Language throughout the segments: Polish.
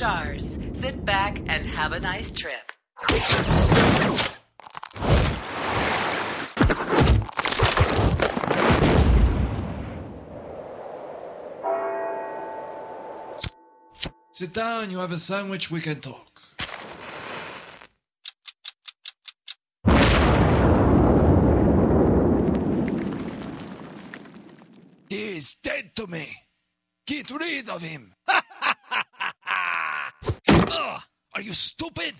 stars. Sit back and have a nice trip. Sit down, you have a sandwich, we can talk. He is dead to me. Get rid of him. Ugh, are you stupid?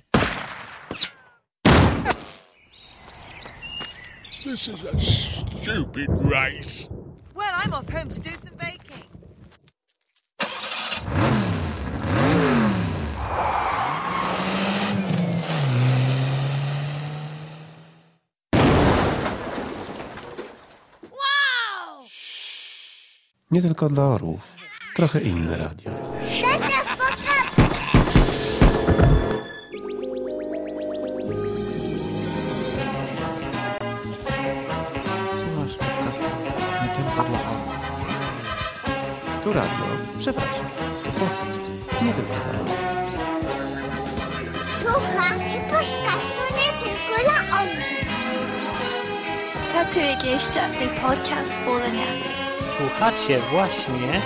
This is a stupid race. Well, I'm off home to do some baking. Nie tylko dla orłów. Trochę inne radio. Radio. Przepraszam. To podcast nie tylko dla orłów. Słuchacie podcastu nie tylko dla orłów. Satyrygejszcza podcast Bolenia. Słuchacie właśnie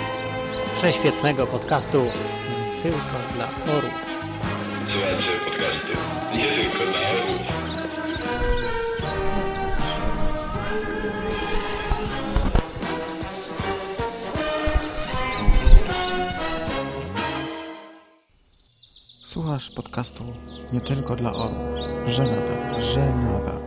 prześwietnego podcastu tylko dla orłów. Słuchajcie podcastu nie tylko dla orłów. Słuchasz podcastu nie tylko dla orłów. Żenada. Żenada.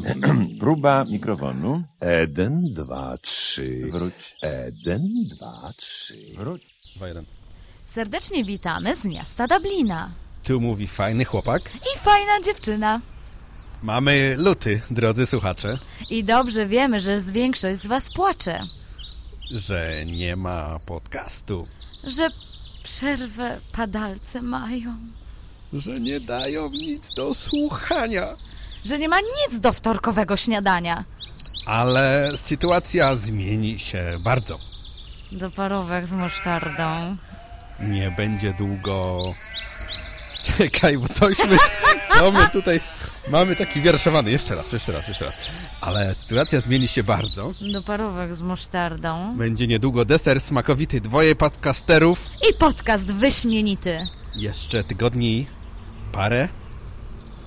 Próba mikrofonu. Jeden, dwa, trzy. Wróć. Jeden, dwa, trzy. Wróć. Dwa, jeden. Serdecznie witamy z miasta Dublina. Tu mówi fajny chłopak. I fajna dziewczyna. Mamy luty, drodzy słuchacze. I dobrze wiemy, że z większość z was płacze. Że nie ma podcastu. Że przerwę padalce mają. Że nie dają nic do słuchania. Że nie ma nic do wtorkowego śniadania. Ale sytuacja zmieni się bardzo. Do parówek z musztardą. Nie będzie długo... Czekaj, bo coś my... No my tutaj mamy taki wierszowany. Jeszcze raz, jeszcze raz, jeszcze raz. Ale sytuacja zmieni się bardzo. Do parówek z musztardą. Będzie niedługo deser smakowity dwoje podcasterów. I podcast wyśmienity. Jeszcze tygodni parę.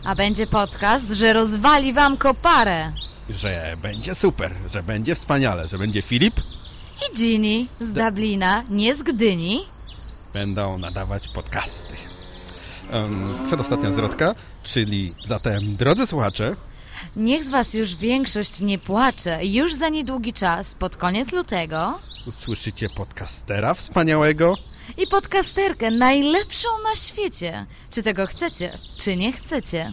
A będzie podcast, że rozwali wam koparę. Że będzie super, że będzie wspaniale, że będzie Filip. I Ginny z Dublina, nie z Gdyni. Będą nadawać podcasty. Um, przedostatnia zwrotka, czyli zatem, drodzy słuchacze, Niech z was już większość nie płacze. Już za niedługi czas, pod koniec lutego. usłyszycie podcastera wspaniałego. I podcasterkę najlepszą na świecie. Czy tego chcecie, czy nie chcecie?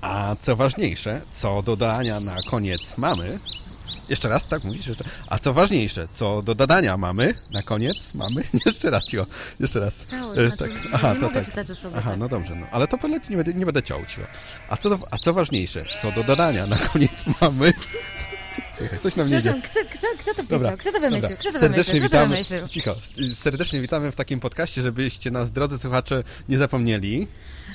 A co ważniejsze, co do dodania na koniec mamy... Jeszcze raz, tak mówisz? Jeszcze. A co ważniejsze, co do dodania mamy na koniec? Mamy? Jeszcze raz, cicho. Jeszcze raz. Cały, E, znaczy, tak. Aha, to tak. czytać sobie Aha, tak. no dobrze. No. Ale to poleci, nie będę, nie będę ciął cicho. A co, do, a co ważniejsze, co do dodania na koniec mamy... Czekaj, coś nam nie idzie. Kto, kto, kto to pisał? Dobra, kto to wymyślił? Kto to Serdecznie wymyślił? Kto to witamy, wymyślił? cicho, serdecznie witamy w takim podcaście, żebyście nas, drodzy słuchacze, nie zapomnieli.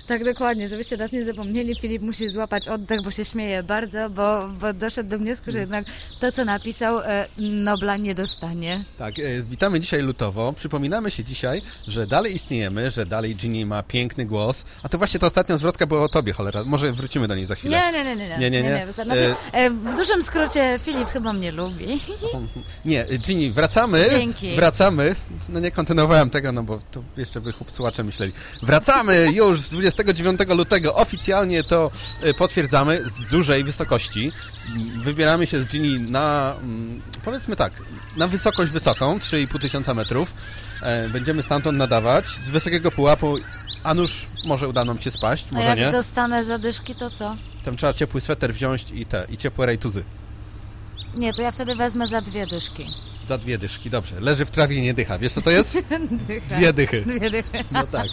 Tak, dokładnie, żebyście nas nie zapomnieli. Filip musi złapać oddech, bo się śmieje bardzo, bo, bo doszedł do wniosku, że jednak to, co napisał, e, Nobla nie dostanie. Tak, e, witamy dzisiaj lutowo. Przypominamy się dzisiaj, że dalej istniejemy, że dalej Ginny ma piękny głos. A to właśnie ta ostatnia zwrotka była o tobie, cholera. Może wrócimy do niej za chwilę. Nie, nie, nie, nie. Nie, nie, nie. Znaczy, e, w dużym skrócie Filip chyba mnie lubi. Nie, Ginny, wracamy. Dzięki. Wracamy. No nie kontynuowałem tego, no bo to jeszcze by chłop słuchacze myśleli. Wracamy już z 29 lutego. Oficjalnie to e, potwierdzamy z dużej wysokości. Wybieramy się z Ginny na, mm, powiedzmy tak, na wysokość wysoką, 3,5 tysiąca metrów. E, Będziemy stamtąd nadawać. Z wysokiego pułapu, a nuż może uda nam się spaść, A może jak nie. dostanę zadyszki, to co? Tam trzeba ciepły sweter wziąć i te, i ciepłe rejtuzy. Nie, to ja wtedy wezmę za dwie dyszki. Za dwie dyszki, dobrze. Leży w trawie i nie dycha. Wiesz co to jest? Dycha. Dwie dychy. Dwie dychy. No tak.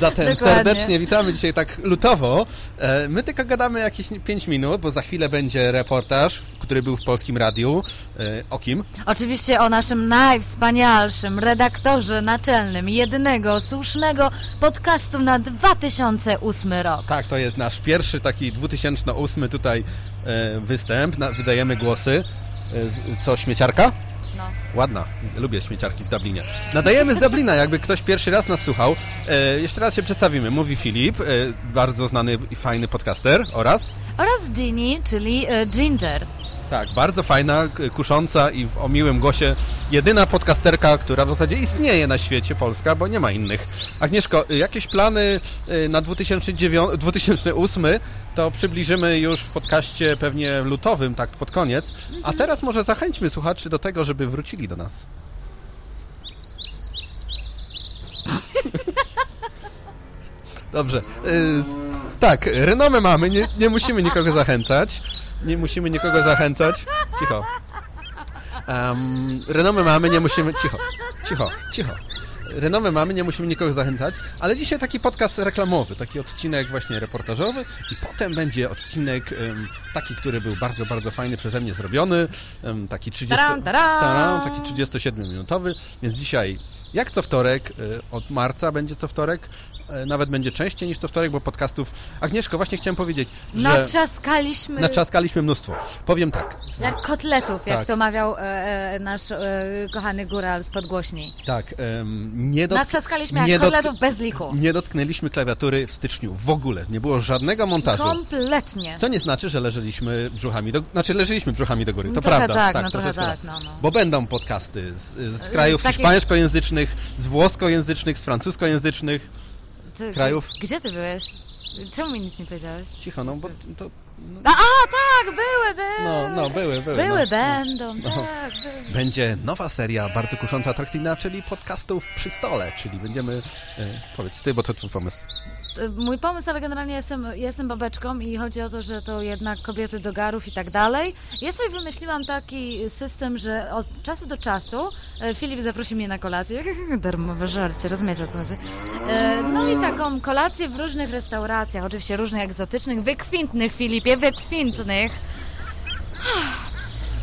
Zatem Dokładnie. serdecznie witamy dzisiaj tak lutowo. E, My tylko gadamy jakieś 5 minut, bo za chwilę będzie reportaż, który był w Polskim Radiu. E, O kim? Oczywiście o naszym najwspanialszym redaktorze naczelnym jedynego słusznego podcastu na 2008 rok. Tak, to jest nasz pierwszy taki 2008 tutaj e, występ. Wydajemy głosy. Co, śmieciarka? No. Ładna. Lubię śmieciarki w Dublinie. Nadajemy z Dublina, jakby ktoś pierwszy raz nas słuchał. E, jeszcze raz się przedstawimy. Mówi Filip, e, bardzo znany i fajny podcaster oraz... Oraz Ginny, czyli e, Ginger. Tak, bardzo fajna, kusząca i o miłym głosie. Jedyna podcasterka, która w zasadzie istnieje na świecie, Polska, bo nie ma innych. Agnieszko, jakieś plany y, na 2009, 2008 to przybliżymy już w podcaście pewnie lutowym, tak pod koniec. A teraz może zachęćmy słuchaczy do tego, żeby wrócili do nas. Dobrze. Y, tak, renomę mamy, nie, nie musimy nikogo zachęcać. Nie musimy nikogo zachęcać. Cicho. Um, renomę mamy, nie musimy... Cicho, cicho, cicho. Renomę mamy, nie musimy nikogo zachęcać, ale dzisiaj taki podcast reklamowy, taki odcinek właśnie reportażowy i potem będzie odcinek em, taki, który był bardzo, bardzo fajny przeze mnie zrobiony, em, taki 30... Taram, taki 37-minutowy, więc dzisiaj jak co wtorek, y, od marca będzie co wtorek, nawet będzie częściej niż co wtorek, bo podcastów... Agnieszko, właśnie chciałem powiedzieć, że... Natrzaskaliśmy Naczaskaliśmy mnóstwo. Powiem tak. jak kotletów, jak Tak. to mawiał e, e, nasz e, kochany góral z podgłośni. Tak, em, nie. Natrzaskaliśmy jak nie kotletów bez liku. nie dotknęliśmy klawiatury w styczniu w ogóle. Nie było żadnego montażu. Kompletnie. Co nie znaczy, że leżeliśmy brzuchami do... Znaczy, leżyliśmy brzuchami do góry, to No trochę prawda. tak, no trochę troszeczkę tak, no, no. Bo będą podcasty z, z krajów Z takich- hiszpańskojęzycznych, z włoskojęzycznych, z francuskojęzycznych. Ty, krajów. Gdzie ty byłeś? Czemu mi nic nie powiedziałeś? Cicho, no bo to... A, a tak, były, były. No, no, były, były. Były, no. będą, No. tak, były. Będzie nowa seria, bardzo kusząca, atrakcyjna, czyli podcastów przy stole, czyli będziemy... E, powiedz ty, bo to twój pomysł. Mój pomysł, ale generalnie jestem, jestem babeczką i chodzi o to, że to jednak kobiety do garów i tak dalej. Ja sobie wymyśliłam taki system, że od czasu do czasu e, Filip zaprosi mnie na kolację. Darmowe żarcie, rozumiecie o co chodzi. E, No i taką kolację w różnych restauracjach, oczywiście różnych egzotycznych, wykwintnych Filipie, wykwintnych.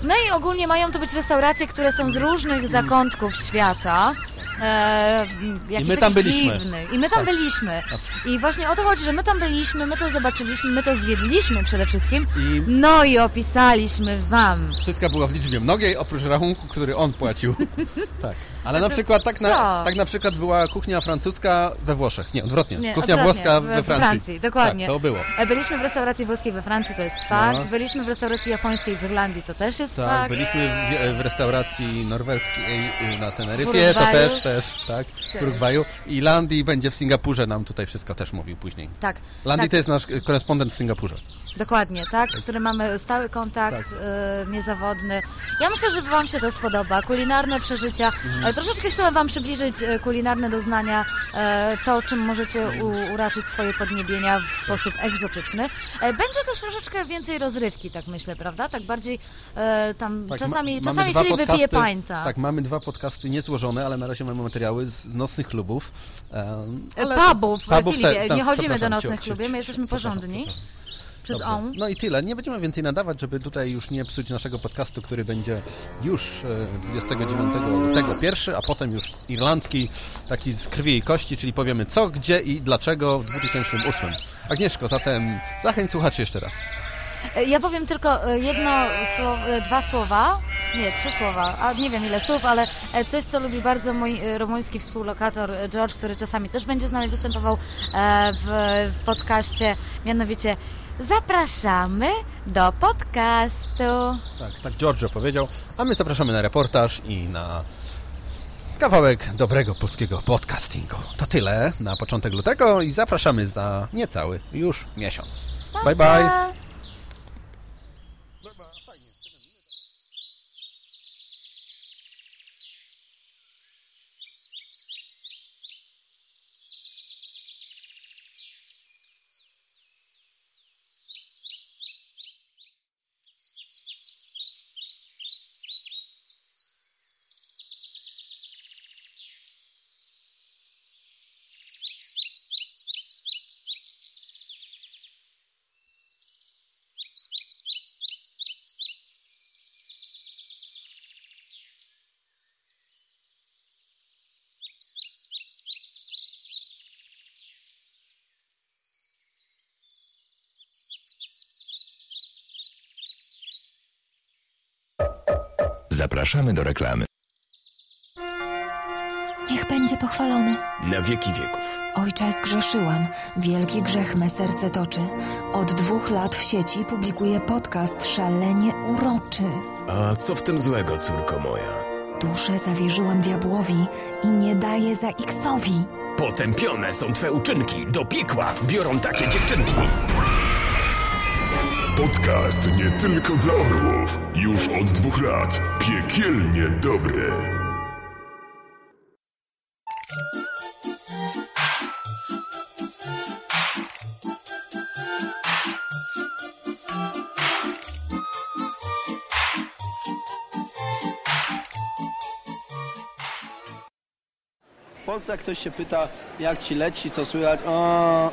No i ogólnie mają to być restauracje, które są z różnych zakątków świata. E, jakichś my tam byliśmy. Dziwnych. I my tam Tak. byliśmy. I właśnie o to chodzi, że my tam byliśmy, my to zobaczyliśmy, my to zjedliśmy przede wszystkim. I No i opisaliśmy wam. Wszystko było w liczbie mnogiej, oprócz rachunku, który on płacił. tak. Ale na przykład tak na, tak na przykład była kuchnia francuska we Włoszech. Nie, odwrotnie. Nie, kuchnia odwrotnie, włoska we w Francji. Francji, dokładnie. Tak, to było. E, Byliśmy w restauracji włoskiej we Francji, to jest fakt. No. Byliśmy w restauracji japońskiej w Irlandii, to też jest Tak, fakt. byliśmy w, w restauracji norweskiej y, na Teneryfie, to też, też, tak, Tak. w Urugwaju. I Landii będzie w Singapurze, nam tutaj wszystko też mówił później. Tak, Landii tak. to jest nasz y, korespondent w Singapurze. Dokładnie, tak, z którym mamy stały kontakt, Tak. e, niezawodny. Ja myślę, że Wam się to spodoba. Kulinarne przeżycia. Mhm. Troszeczkę chcemy Wam przybliżyć e, kulinarne doznania, e, to czym możecie u, uraczyć swoje podniebienia w sposób egzotyczny. E, będzie też troszeczkę więcej rozrywki, tak myślę, prawda? Tak bardziej e, tam Tak, czasami, ma- czasami Filip wypije pańta. Tak, mamy dwa podcasty niezłożone, ale na razie mamy materiały z, nocnych klubów. E, ale- Pubów, Pubów Filipie, te- nie tak, chodzimy do nocnych klubów, my jesteśmy porządni. Przez on. No i tyle. Nie będziemy więcej nadawać, żeby tutaj już nie psuć naszego podcastu, który będzie już e, 29 lutego pierwszy, a potem już irlandzki, taki z krwi i kości, czyli powiemy co, gdzie i dlaczego w 2008. Agnieszko, zatem zachęć słuchaczy jeszcze raz. E, Ja powiem tylko e, jedno słowo, e, dwa słowa, nie, trzy słowa, a nie wiem ile słów, ale coś, co lubi bardzo mój rumuński współlokator George, który czasami też będzie z nami występował w, w podcaście, mianowicie zapraszamy do podcastu. Tak, tak Giorgio powiedział, a my zapraszamy na reportaż i na kawałek dobrego polskiego podcastingu. To tyle na początek lutego i zapraszamy za niecały już miesiąc. Bye bye. Pa! Zapraszamy do reklamy. Niech będzie pochwalony. Na wieki wieków. Ojcze, zgrzeszyłam. Wielki grzech me serce toczy. Od dwóch lat w sieci publikuję podcast szalenie uroczy. A co w tym złego, córko moja? Duszę zawierzyłam diabłowi i nie daję za X-owi. Potępione są twe uczynki. Do piekła biorą takie dziewczynki. Podcast nie tylko dla orłów. Już od dwóch lat. Piekielnie dobry. W Polsce ktoś się pyta, jak ci leci, co słychać, o,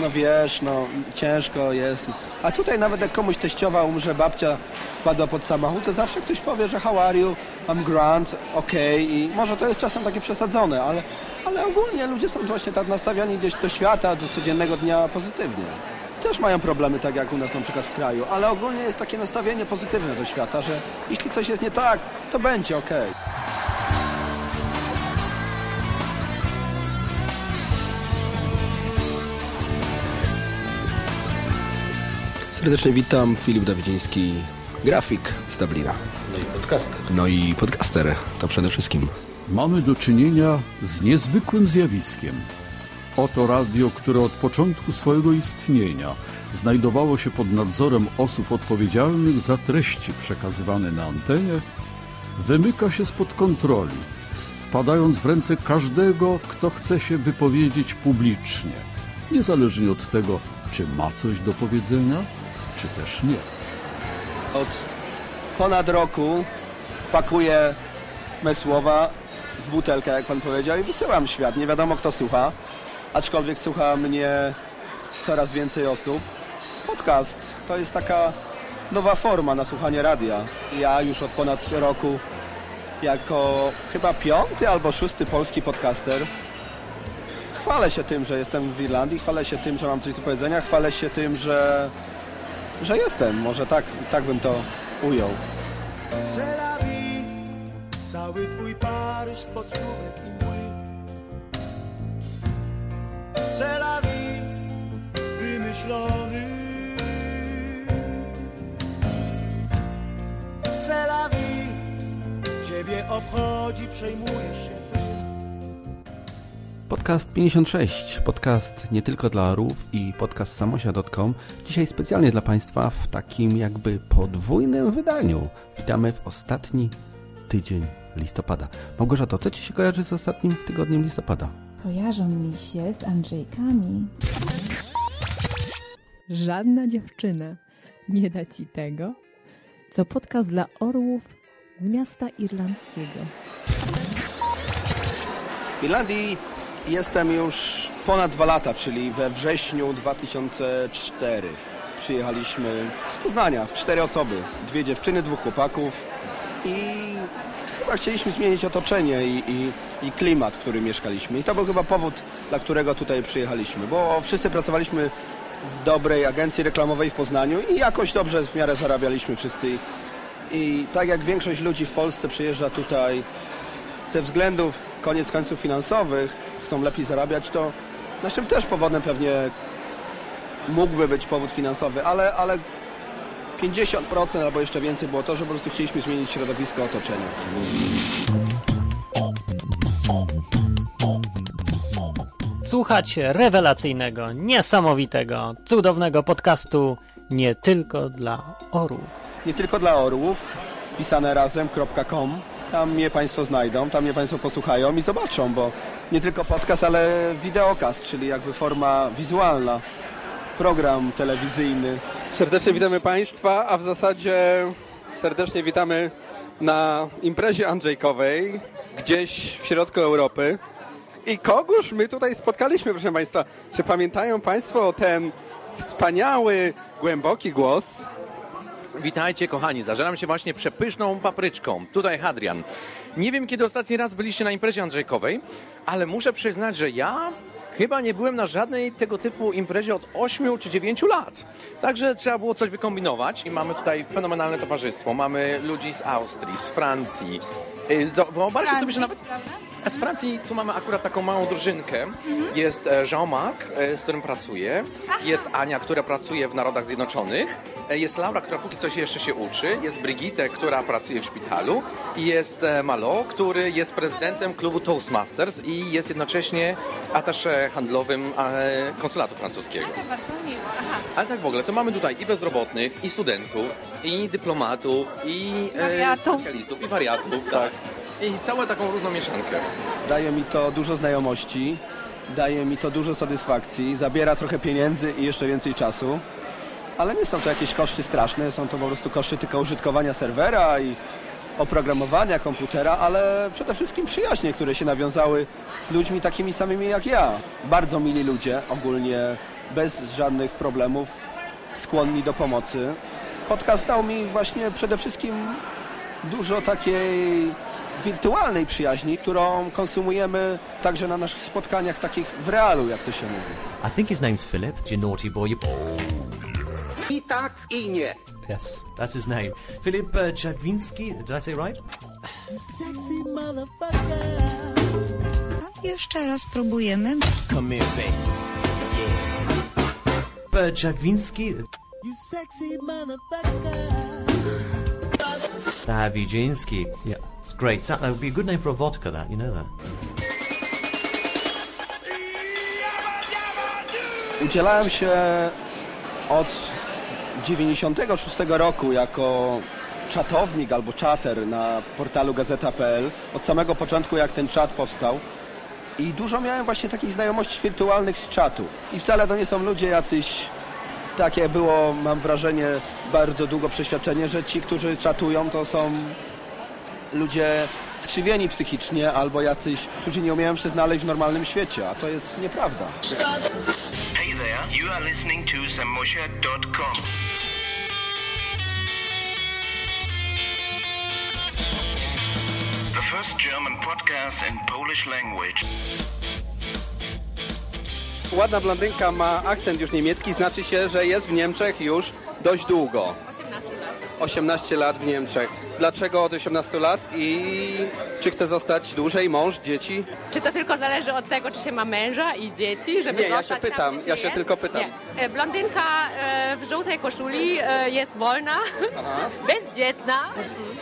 no wiesz, no ciężko jest. A tutaj nawet jak komuś teściowa umrze, babcia wpadła pod samochód, to zawsze ktoś powie, że how are you, I'm grand, okej i może to jest czasem takie przesadzone, ale, ale ogólnie ludzie są właśnie tak nastawiani gdzieś do świata, do codziennego dnia pozytywnie. Też mają problemy, tak jak u nas na przykład w kraju, ale ogólnie jest takie nastawienie pozytywne do świata, że jeśli coś jest nie tak, to będzie okej. Serdecznie witam, Filip Dawidziński, grafik z Dublina. No i podcaster. No i podcaster, to przede wszystkim. Mamy do czynienia z niezwykłym zjawiskiem. Oto radio, które od początku swojego istnienia znajdowało się pod nadzorem osób odpowiedzialnych za treści przekazywane na antenie, wymyka się spod kontroli, wpadając w ręce każdego, kto chce się wypowiedzieć publicznie, niezależnie od tego, czy ma coś do powiedzenia, czy też nie. Od ponad roku pakuję me słowa w butelkę, jak pan powiedział, i wysyłam świat. Nie wiadomo, kto słucha, aczkolwiek słucha mnie coraz więcej osób. Podcast to jest taka nowa forma na słuchanie radia. Ja już od ponad roku jako chyba piąty albo szósty polski podcaster chwalę się tym, że jestem w Irlandii, chwalę się tym, że mam coś do powiedzenia, chwalę się tym, że, że jestem. Może tak, tak bym to ujął. Cały twój Paryż z pocztówek i la vie, wymyślony. C'est la vie, ciebie obchodzi, przejmujesz się. Podcast 56, podcast nie tylko dla orłów i podcast samosia.com. Dzisiaj specjalnie dla Państwa w takim jakby podwójnym wydaniu. Witamy w ostatni tydzień listopada. Małgorzato, co Ci się kojarzy z ostatnim tygodniem listopada? Kojarzą mi się z Andrzejkami. Żadna dziewczyna nie da Ci tego, co podcast dla orłów z miasta irlandzkiego. Irlandii jestem już ponad dwa lata, czyli we wrześniu 2004. Przyjechaliśmy z Poznania w cztery osoby. Dwie dziewczyny, dwóch chłopaków i chyba chcieliśmy zmienić otoczenie i, i, i klimat, w którym mieszkaliśmy. I to był chyba powód, dla którego tutaj przyjechaliśmy, bo wszyscy pracowaliśmy w dobrej agencji reklamowej w Poznaniu i jakoś dobrze w miarę zarabialiśmy wszyscy. I, tak jak większość ludzi w Polsce przyjeżdża tutaj ze względów koniec końców finansowych, chcą lepiej zarabiać, to naszym też powodem pewnie mógłby być powód finansowy, ale, ale 50% albo jeszcze więcej było to, że po prostu chcieliśmy zmienić środowisko otoczenia. Słuchacie rewelacyjnego, niesamowitego, cudownego podcastu nie tylko dla orłów. Nie tylko dla orłów, pisane razem.com. Tam mnie Państwo znajdą, tam mnie Państwo posłuchają i zobaczą, bo nie tylko podcast, ale wideokast, czyli jakby forma wizualna, program telewizyjny. Serdecznie witamy Państwa, a w zasadzie serdecznie witamy na imprezie Andrzejkowej, gdzieś w środku Europy. I kogóż my tutaj spotkaliśmy, proszę Państwa? Czy pamiętają Państwo ten wspaniały, głęboki głos? Witajcie kochani, zażeram się właśnie przepyszną papryczką. Tutaj Hadrian. Nie wiem, kiedy ostatni raz byliście na imprezie Andrzejkowej, ale muszę przyznać, że ja Chyba nie byłem na żadnej tego typu imprezie od 8 czy 9 lat. Także trzeba było coś wykombinować i mamy tutaj fenomenalne towarzystwo. Mamy ludzi z Austrii, z Francji. Y, Wyobraźcie sobie, że nawet... A z Francji tu mamy akurat taką małą drużynkę. Jest e, Jean-Marc, e, z którym pracuję. Jest Ania, która pracuje w Narodach Zjednoczonych. E, Jest Laura, która póki coś jeszcze się uczy. Jest Brigitte, która pracuje w szpitalu. I jest Malo, który jest prezydentem klubu Toastmasters i jest jednocześnie atasze handlowym konsulatu francuskiego. Bardzo miło. Aha. Ale tak w ogóle, to mamy tutaj i bezrobotnych, i studentów, i dyplomatów, i e, specjalistów, i wariatów, tak. I całą taką różną mieszankę. Daje mi to dużo znajomości, daje mi to dużo satysfakcji, zabiera trochę pieniędzy i jeszcze więcej czasu. Ale nie są to jakieś koszty straszne, są to po prostu koszty tylko użytkowania serwera i oprogramowania komputera, ale przede wszystkim przyjaźnie, które się nawiązały z ludźmi takimi samymi jak ja. Bardzo mili ludzie, ogólnie bez żadnych problemów, skłonni do pomocy. Podcast dał mi właśnie przede wszystkim dużo takiej wirtualnej przyjaźni, którą konsumujemy także na naszych spotkaniach takich w realu, jak to się mówi. I think his name's Philip. You naughty boy. You... I tak, i nie. Yes, that's his name. Philip uh, Javinski. Did I say right? Sexy motherfucker. Jeszcze raz próbujemy. Come here, baby. Yeah. Javinski. You sexy motherfucker. Davidzinski. Yeah, it's great. That that would be a good name for a vodka. That you know that. Udzielałem się od 96 roku jako czatownik albo czater na portalu gazeta.pl od samego początku jak ten czat powstał i dużo miałem właśnie takich znajomości wirtualnych z czatu i wcale to nie są ludzie jacyś takie było mam wrażenie bardzo długo przeświadczenie, że ci, którzy czatują to są ludzie skrzywieni psychicznie albo jacyś, którzy nie umieją się znaleźć w normalnym świecie, a to jest nieprawda. Hey there, you are listening to first German podcast in Polish language. Ładna blondynka ma akcent już niemiecki, znaczy się, że jest w Niemczech już dość długo. 18 lat w Niemczech. Dlaczego od 18 lat i czy chce zostać dłużej, mąż, dzieci? Czy to tylko zależy od tego, czy się ma męża i dzieci, żeby Nie, ja się tam, pytam, ja się jest? tylko pytam. Nie. E, Blondynka e, w żółtej koszuli e, jest wolna, bezdzietna.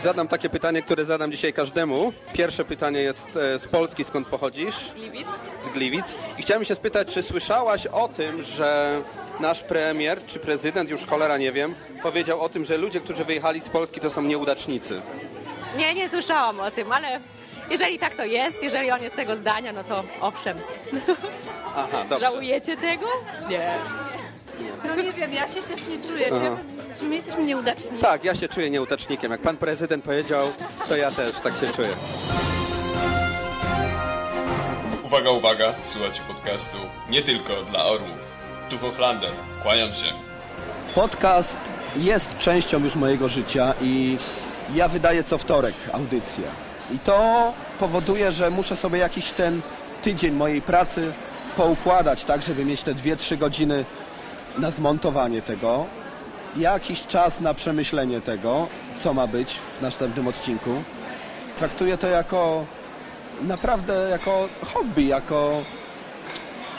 Zadam takie pytanie, które zadam dzisiaj każdemu. Pierwsze pytanie jest z Polski, skąd pochodzisz? Gliwic. Z Gliwic. I chciałem się spytać, czy słyszałaś o tym, że nasz premier, czy prezydent, już cholera nie wiem, powiedział o tym, że ludzie, którzy wyjechali z Polski, to są nieudacznicy. Nie, nie słyszałam o tym, ale jeżeli tak to jest, jeżeli on jest tego zdania, no to owszem. Aha, dobrze. Żałujecie tego? Nie. No nie wiem, ja się też nie czuję. Czy, ja, czy my jesteśmy nieudaczni? Tak, ja się czuję nieudacznikiem. Jak pan prezydent powiedział, to ja też tak się czuję. Uwaga, uwaga, słuchajcie podcastu nie tylko dla orłów. Tu Hochlander, kłaniam się. Podcast jest częścią już mojego życia i ja wydaję co wtorek audycję. I to powoduje, że muszę sobie jakiś ten tydzień mojej pracy poukładać tak, żeby mieć te 2-3 godziny na zmontowanie tego, jakiś czas na przemyślenie tego, co ma być w następnym odcinku. Traktuję to jako naprawdę jako hobby, jako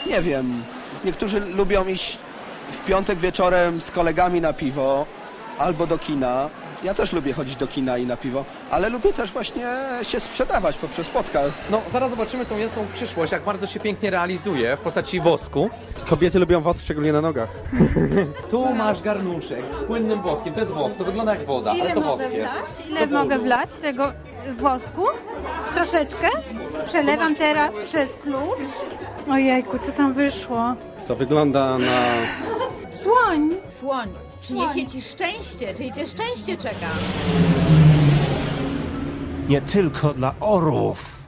nie wiem, niektórzy lubią iść w piątek wieczorem z kolegami na piwo albo do kina. Ja też lubię chodzić do kina i na piwo, ale lubię też właśnie się sprzedawać poprzez podcast. No, zaraz zobaczymy tą jasną przyszłość, jak bardzo się pięknie realizuje w postaci wosku. Kobiety lubią wosk, szczególnie na nogach. Tu masz garnuszek z płynnym woskiem, to jest wosk, to wygląda jak woda, ale to wosk jest. Ile mogę wlać tego wosku? Troszeczkę. Przelewam teraz przez klucz. Ojejku, co tam wyszło? To wygląda na... Słoń. Słoń, przyniesie ci szczęście, czyli cię szczęście czeka. Nie tylko dla orłów.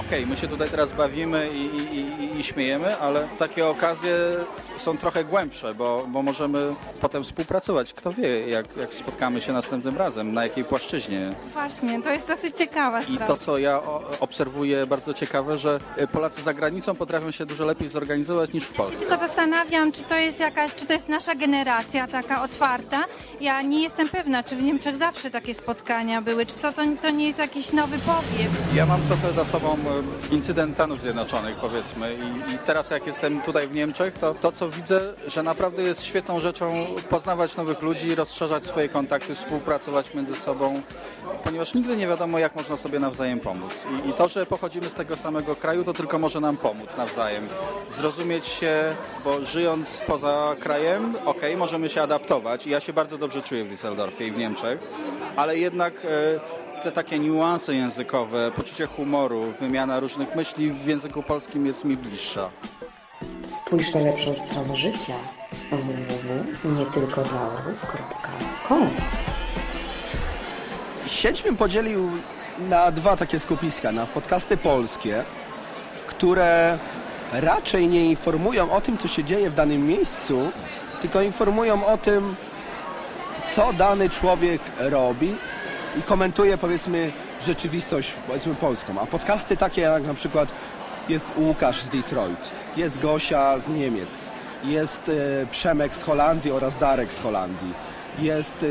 Okej, my się tutaj teraz bawimy i, i, i, i śmiejemy, ale takie okazje są trochę głębsze, bo, bo możemy potem współpracować. Kto wie, jak, jak spotkamy się następnym razem, na jakiej płaszczyźnie. Właśnie, to jest dosyć ciekawa I sprawa. to, co ja o- obserwuję bardzo ciekawe, że y, Polacy za granicą potrafią się dużo lepiej zorganizować niż w Polsce. Tylko zastanawiam, czy to jest jakaś, czy to jest nasza generacja taka otwarta. Ja nie jestem pewna, czy w Niemczech zawsze takie spotkania były, czy to, to, to nie jest jakiś nowy powiew. Ja mam trochę za sobą e, incydent Stanów Zjednoczonych, powiedzmy. I, I teraz jak jestem tutaj w Niemczech, to to, co widzę, że naprawdę jest świetną rzeczą poznawać nowych ludzi, rozszerzać swoje kontakty, współpracować między sobą, ponieważ nigdy nie wiadomo, jak można sobie nawzajem pomóc. I, I to, że pochodzimy z tego samego kraju, to tylko może nam pomóc nawzajem. Zrozumieć się, bo żyjąc poza krajem, okej, możemy się adaptować. I ja się bardzo dobrze czuję w Düsseldorfie i w Niemczech, ale jednak e, te takie niuanse językowe, poczucie humoru, wymiana różnych myśli w języku polskim jest mi bliższa. Spójrz na lepszą stronę życia www.nietylkodlaorów.com Sieć bym podzielił na dwa takie skupiska, na podcasty polskie, które raczej nie informują o tym, co się dzieje w danym miejscu, tylko informują o tym, co dany człowiek robi i komentuje powiedzmy rzeczywistość powiedzmy polską. A podcasty takie jak na przykład jest Łukasz z Detroit, jest Gosia z Niemiec, jest e, Przemek z Holandii oraz Darek z Holandii, jest e,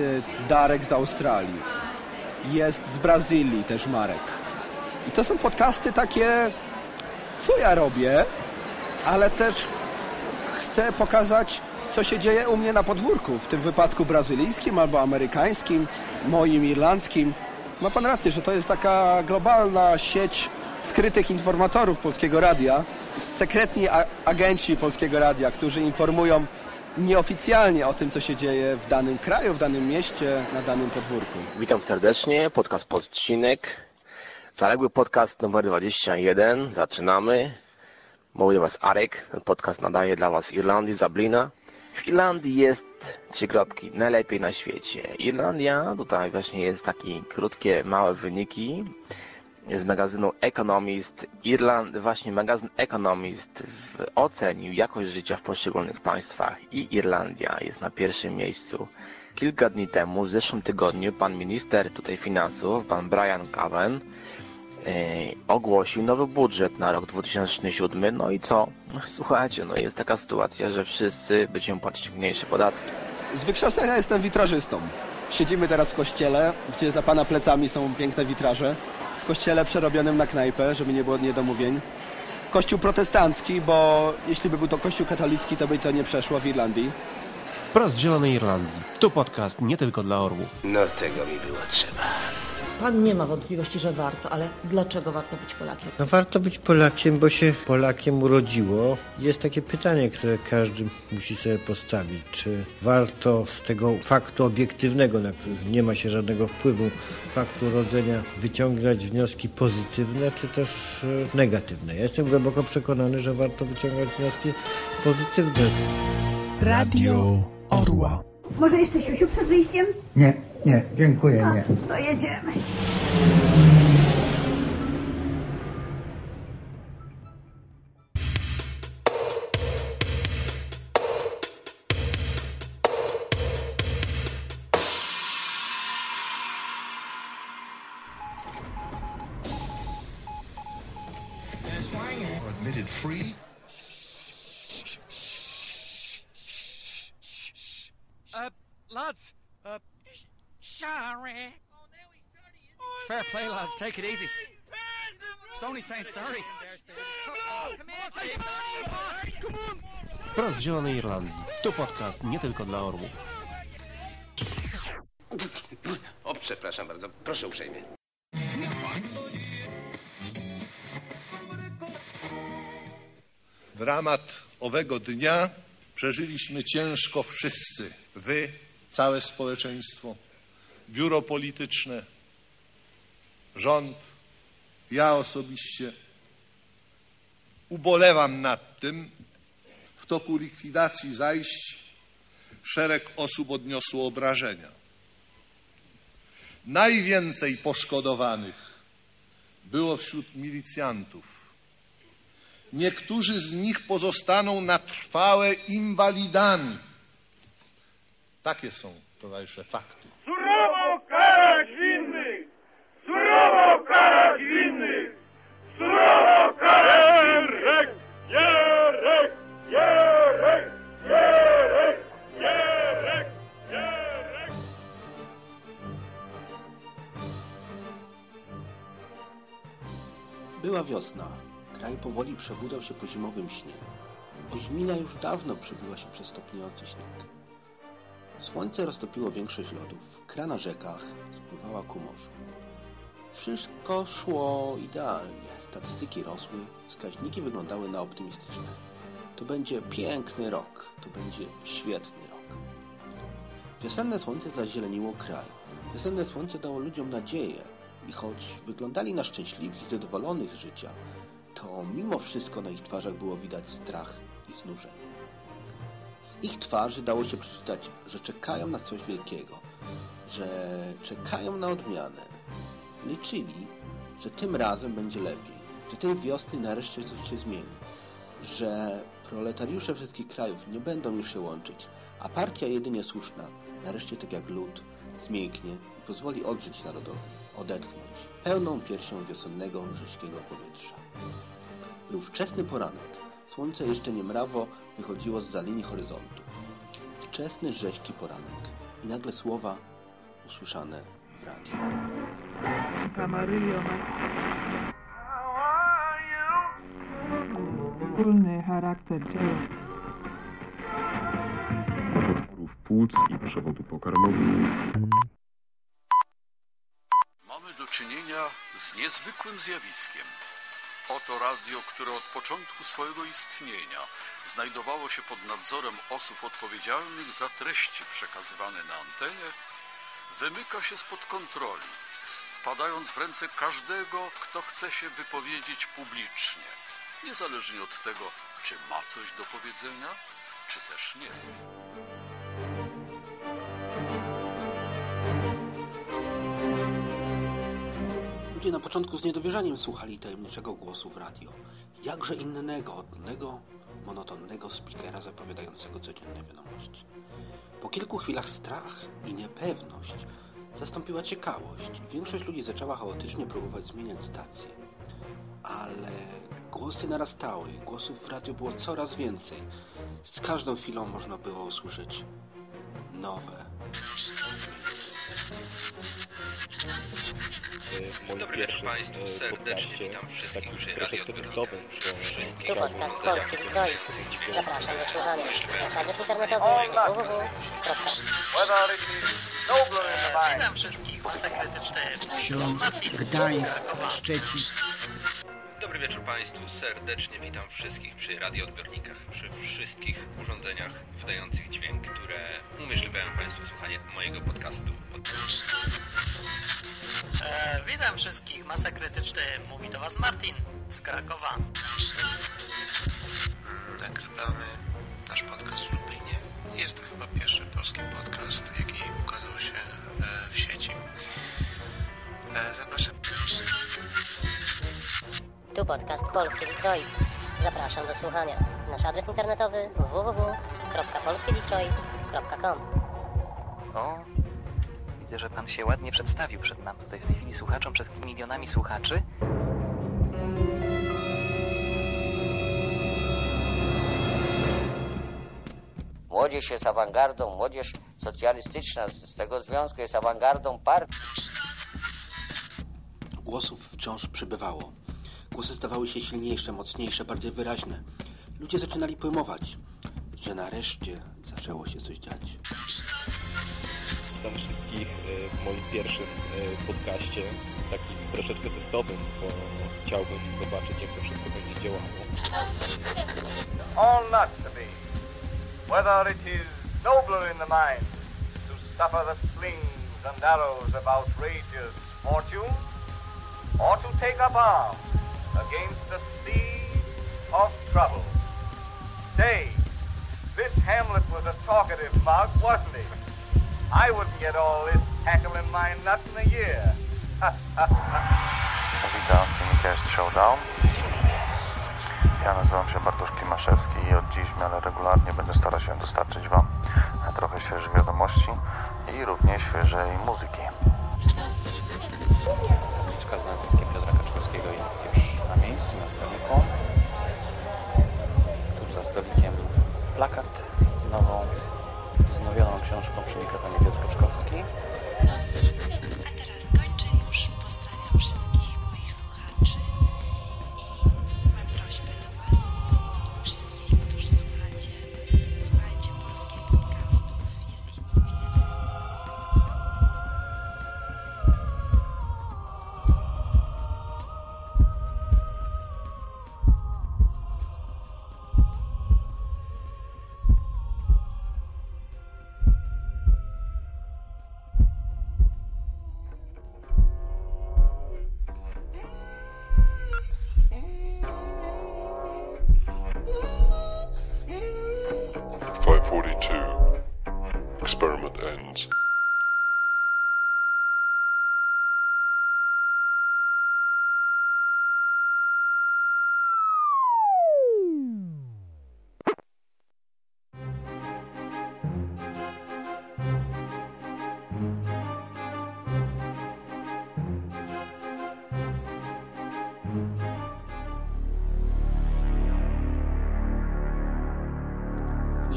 Darek z Australii, jest z Brazylii też Marek. I to są podcasty takie, co ja robię, ale też chcę pokazać, co się dzieje u mnie na podwórku, w tym wypadku brazylijskim albo amerykańskim, moim irlandzkim. Ma pan rację, że to jest taka globalna sieć skrytych informatorów Polskiego Radia, sekretni agenci Polskiego Radia, którzy informują nieoficjalnie o tym, co się dzieje w danym kraju, w danym mieście, na danym podwórku. Witam serdecznie, podcast Podcinek. Zaległy podcast numer 21. Zaczynamy. Mówi do Was Arek. Ten podcast nadaje dla Was Irlandii, Dublina. W Irlandii jest trzy kropki, najlepiej na świecie. Irlandia, tutaj właśnie jest takie krótkie, małe wyniki z magazynu Economist. Irland, właśnie magazyn Economist ocenił jakość życia w poszczególnych państwach i Irlandia jest na pierwszym miejscu. Kilka dni temu, w zeszłym tygodniu, pan minister tutaj finansów, pan Brian Cowen, e, ogłosił nowy budżet na rok 2007. No i co? No, Słuchajcie, no jest taka sytuacja, że wszyscy będziemy płacić mniejsze podatki. Z wykształcenia jestem witrażystą. Siedzimy teraz w kościele, gdzie za pana plecami są piękne witraże. Kościele przerobionym na knajpę, żeby nie było niedomówień. Kościół protestancki, bo jeśli by był to kościół katolicki, to by to nie przeszło w Irlandii. Wprost z Zielonej Irlandii. Tu podcast nie tylko dla orłów. No tego mi było trzeba. Pan nie ma wątpliwości, że warto, ale dlaczego warto być Polakiem? No warto być Polakiem, bo się Polakiem urodziło. Jest takie pytanie, które każdy musi sobie postawić. Czy warto z tego faktu obiektywnego, na który nie ma się żadnego wpływu, faktu urodzenia, wyciągać wnioski pozytywne, czy też e, negatywne? Ja jestem głęboko przekonany, że warto wyciągać wnioski pozytywne. Radio Orła. Może jeszcze siusiu przed wyjściem? Nie, nie, dziękuję, nie. To jedziemy. Admitted free. Uh, lads. Uh, sorry. Fair play, lads. Take it easy. It's only saying sorry. Come on. Wprost z Zielonej Irlandii. Tu podcast nie tylko dla orłów. O, przepraszam bardzo. Proszę uprzejmie. Dramat owego dnia przeżyliśmy ciężko wszyscy. Wy, całe społeczeństwo, biuro polityczne, rząd, ja osobiście. Ubolewam nad tym. W toku likwidacji zajść szereg osób odniosło obrażenia. Najwięcej poszkodowanych było wśród milicjantów. Niektórzy z nich pozostaną na trwałe inwalidami. Takie są, towarzysze, fakty. Karać winnych! Surowo karać winnych! Surowo karać winnych! Gierek! Gierek! Gierek! Gierek! Gierek! Była wiosna. Kraj powoli przebudzał się po zimowym śnie. Oźmina już dawno przebyła się przez topniejący śnieg. Słońce roztopiło większość lodów. Kra na rzekach spływała ku morzu. Wszystko szło idealnie. Statystyki rosły, wskaźniki wyglądały na optymistyczne. To będzie piękny rok. To będzie świetny rok. Wiosenne słońce zazieleniło kraj. Wiosenne słońce dało ludziom nadzieję. I choć wyglądali na szczęśliwych zadowolonych z życia, to mimo wszystko na ich twarzach było widać strach i znużenie. Ich twarzy dało się przeczytać, że czekają na coś wielkiego, że czekają na odmianę. Liczyli, że tym razem będzie lepiej, że tej wiosny nareszcie coś się zmieni, że proletariusze wszystkich krajów nie będą już się łączyć, a partia jedynie słuszna, nareszcie tak jak lud, zmięknie i pozwoli odżyć narodowi, odetchnąć pełną piersią wiosennego, rzeźkiego powietrza. Był wczesny poranek. Słońce jeszcze nie mrawo wychodziło z za linii horyzontu. Wczesny, rzeźki poranek. I nagle słowa usłyszane w radiu. Maryjo, ogólny charakter dzieła. nowotworów płuc i przewodu pokarmowego. Mamy do czynienia z niezwykłym zjawiskiem. Oto radio, które od początku swojego istnienia znajdowało się pod nadzorem osób odpowiedzialnych za treści przekazywane na antenie, wymyka się spod kontroli, wpadając w ręce każdego, kto chce się wypowiedzieć publicznie, niezależnie od tego, czy ma coś do powiedzenia, czy też nie. Ludzie na początku z niedowierzaniem słuchali tajemniczego głosu w radio. Jakże innego od innego, monotonnego spikera zapowiadającego codzienne wiadomości. Po kilku chwilach strach i niepewność zastąpiła ciekawość. Większość ludzi zaczęła chaotycznie próbować zmieniać stację. Ale głosy narastały, głosów w radiu było coraz więcej. Z każdą chwilą można było usłyszeć nowe Dzień dobry wieczór Państwu, serdecznie witam wszystkich przy radioodbiornikach. Tu podcast Polski Detroit. Zapraszam do słuchania. Nasz adres internetowy www. Witam wszystkich, masa krytyczne. Śląsk, Gdańsk, Szczecin. Dobry wieczór Państwu, serdecznie witam wszystkich przy radioodbiornikach, przy wszystkich urządzeniach wydających dźwięk, które umożliwiają Państwu słuchanie mojego podcastu. E, witam wszystkich, masa krytyczne. Mówi do Was Martin z Krakowa. Nagrywamy nasz podcast w Lublinie. Jest to chyba pierwszy polski podcast, jaki ukazał się e, w sieci. E, zapraszam. Tu podcast Polski Detroit. Zapraszam do słuchania. Nasz adres internetowy www.polskiedetroit.com O, widzę, że pan się ładnie przedstawił przed nam tutaj w tej chwili słuchaczom, przed milionami słuchaczy. Młodzież jest awangardą, młodzież socjalistyczna z z tego związku jest awangardą partii. Głosów wciąż przybywało. Głosy stawały się silniejsze, mocniejsze, bardziej wyraźne. Ludzie zaczynali pojmować, że nareszcie zaczęło się coś dziać. Witam wszystkich e, w moim pierwszym e, podcaście, takim troszeczkę testowym, bo chciałbym zobaczyć, jak to wszystko będzie działało. All not to be. Whether it is nobler in the mind to suffer the slings and arrows of outrageous fortune, or to take up arms against the sea of trouble. Say, this Hamlet was a talkative mug, wasn't he? I wouldn't get all this tackle in my nuts in a year. Witam w Timecast Showdown. Ja nazywam się Bartosz Klimaszewski i od dziś w miarę regularnie będę starał się dostarczyć Wam trochę świeżych wiadomości i równie świeżej muzyki. Z nazwiskiem Piotra Kaczkowskiego jest już stolikiem plakat z nową, wznowioną książką przy mikrofonie Piotr Kaczkowski.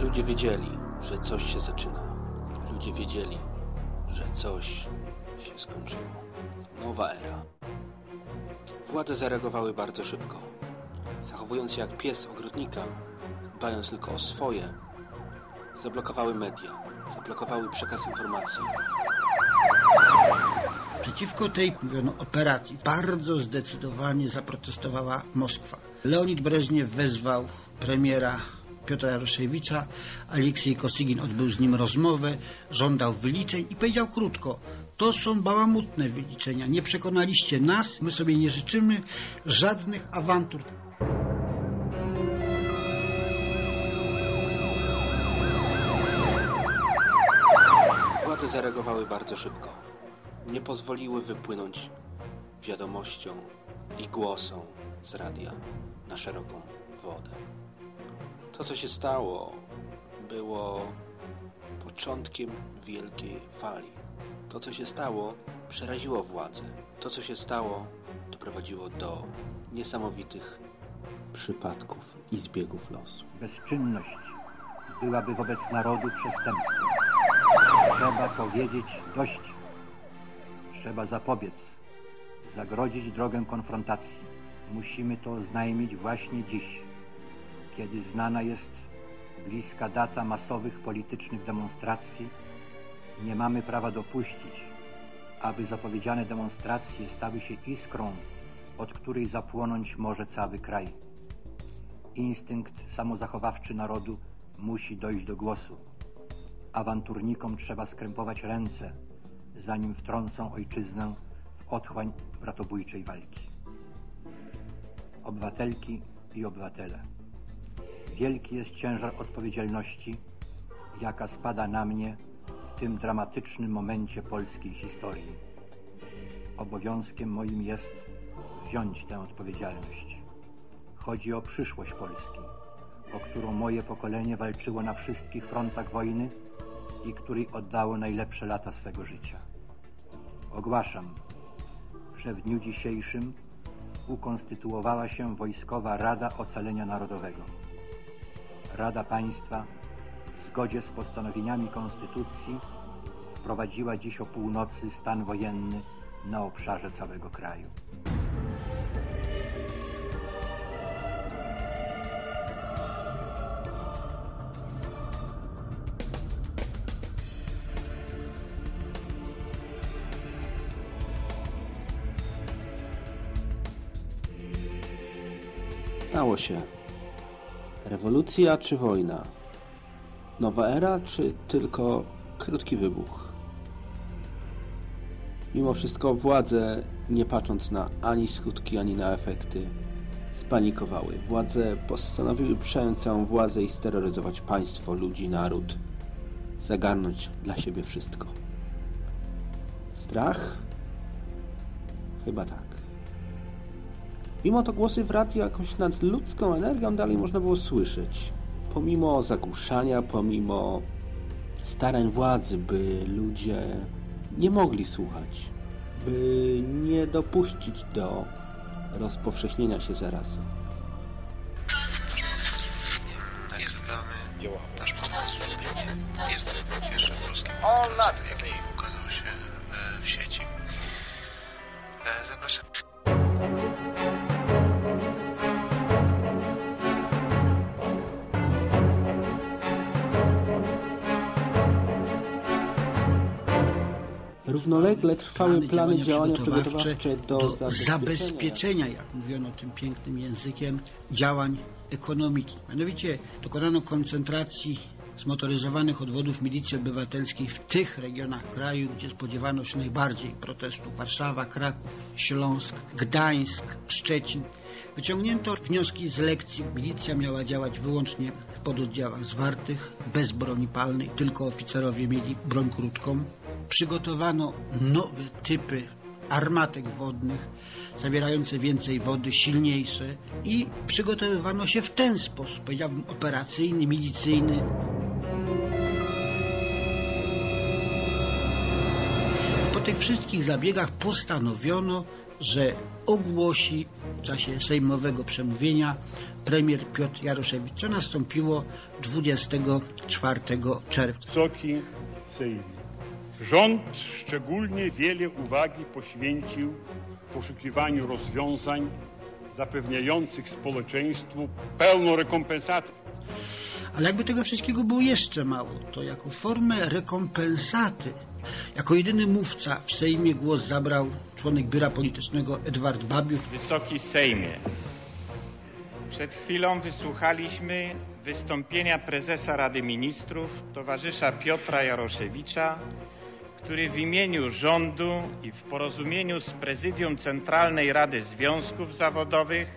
Ludzie wiedzieli, że coś się zaczyna. Ludzie wiedzieli, że coś się skończyło. Nowa era. Władze zareagowały bardzo szybko. Zachowując się jak pies ogrodnika, dbając tylko o swoje, zablokowały media, zablokowały przekaz informacji. Przeciwko tej mówiono, operacji bardzo zdecydowanie zaprotestowała Moskwa. Leonid Breżniew wezwał premiera Piotra Jaroszewicza, Aleksiej Kosygin odbył z nim rozmowę, żądał wyliczeń i powiedział krótko, to są bałamutne wyliczenia, nie przekonaliście nas, my sobie nie życzymy żadnych awantur. Władze zareagowały bardzo szybko. Nie pozwoliły wypłynąć wiadomościom i głosom z radia na szeroką wodę. To, co się stało, było początkiem wielkiej fali. To, co się stało, przeraziło władzę. To, co się stało, doprowadziło do niesamowitych przypadków i zbiegów losu. Bezczynność byłaby wobec narodu przestępstwem. Trzeba powiedzieć dość. Trzeba zapobiec, zagrodzić drogę konfrontacji. Musimy to oznajmić właśnie dziś, kiedy znana jest bliska data masowych politycznych demonstracji. Nie mamy prawa dopuścić, aby zapowiedziane demonstracje stały się iskrą, od której zapłonąć może cały kraj. Instynkt samozachowawczy narodu musi dojść do głosu. Awanturnikom trzeba skrępować ręce, zanim wtrącą ojczyznę w otchłań bratobójczej walki. Obywatelki i obywatele, wielki jest ciężar odpowiedzialności, jaka spada na mnie w tym dramatycznym momencie polskiej historii. Obowiązkiem moim jest wziąć tę odpowiedzialność. Chodzi o przyszłość Polski, o którą moje pokolenie walczyło na wszystkich frontach wojny i której oddało najlepsze lata swego życia. Ogłaszam, że w dniu dzisiejszym ukonstytuowała się Wojskowa Rada Ocalenia Narodowego. Rada Państwa w zgodzie z postanowieniami Konstytucji wprowadziła dziś o północy stan wojenny na obszarze całego kraju. Stało się. Rewolucja czy wojna? Nowa era czy tylko krótki wybuch? Mimo wszystko władze, nie patrząc na ani skutki, ani na efekty, spanikowały. Władze postanowiły przejąć całą władzę i steroryzować państwo, ludzi, naród. Zagarnąć dla siebie wszystko. Strach? Chyba tak. Mimo to głosy w radiu jakąś nadludzką energią dalej można było słyszeć. Pomimo zagłuszania, pomimo starań władzy, by ludzie nie mogli słuchać, by nie dopuścić do rozpowszechnienia się zarazy. Nagrywamy nasz podcast nie jest to chyba pierwszy polski podcast, jaki ukazał się e, w sieci. E, Zapraszam. Równolegle trwały plany działania przygotowawcze do, do zabezpieczenia, jak mówiono tym pięknym językiem, działań ekonomicznych. Mianowicie dokonano koncentracji zmotoryzowanych odwodów milicji obywatelskiej w tych regionach kraju, gdzie spodziewano się najbardziej protestów. Warszawa, Kraków, Śląsk, Gdańsk, Szczecin. Wyciągnięto wnioski z lekcji. Milicja miała działać wyłącznie w pododdziałach zwartych, bez broni palnej, tylko oficerowie mieli broń krótką. Przygotowano nowe typy armatek wodnych, zawierające więcej wody, silniejsze i przygotowywano się w ten sposób, powiedziałbym operacyjny, milicyjny. Po tych wszystkich zabiegach postanowiono, że ogłosi w czasie sejmowego przemówienia premier Piotr Jaroszewicz, co nastąpiło 24 czerwca. Wysoki Sejmie. Rząd szczególnie wiele uwagi poświęcił poszukiwaniu rozwiązań zapewniających społeczeństwu pełną rekompensatę. Ale jakby tego wszystkiego było jeszcze mało, to jako formę rekompensaty, jako jedyny mówca w Sejmie głos zabrał członek biura politycznego Edward Babiuch. Wysoki Sejmie, przed chwilą wysłuchaliśmy wystąpienia prezesa Rady Ministrów, towarzysza Piotra Jaroszewicza, który w imieniu rządu i w porozumieniu z Prezydium Centralnej Rady Związków Zawodowych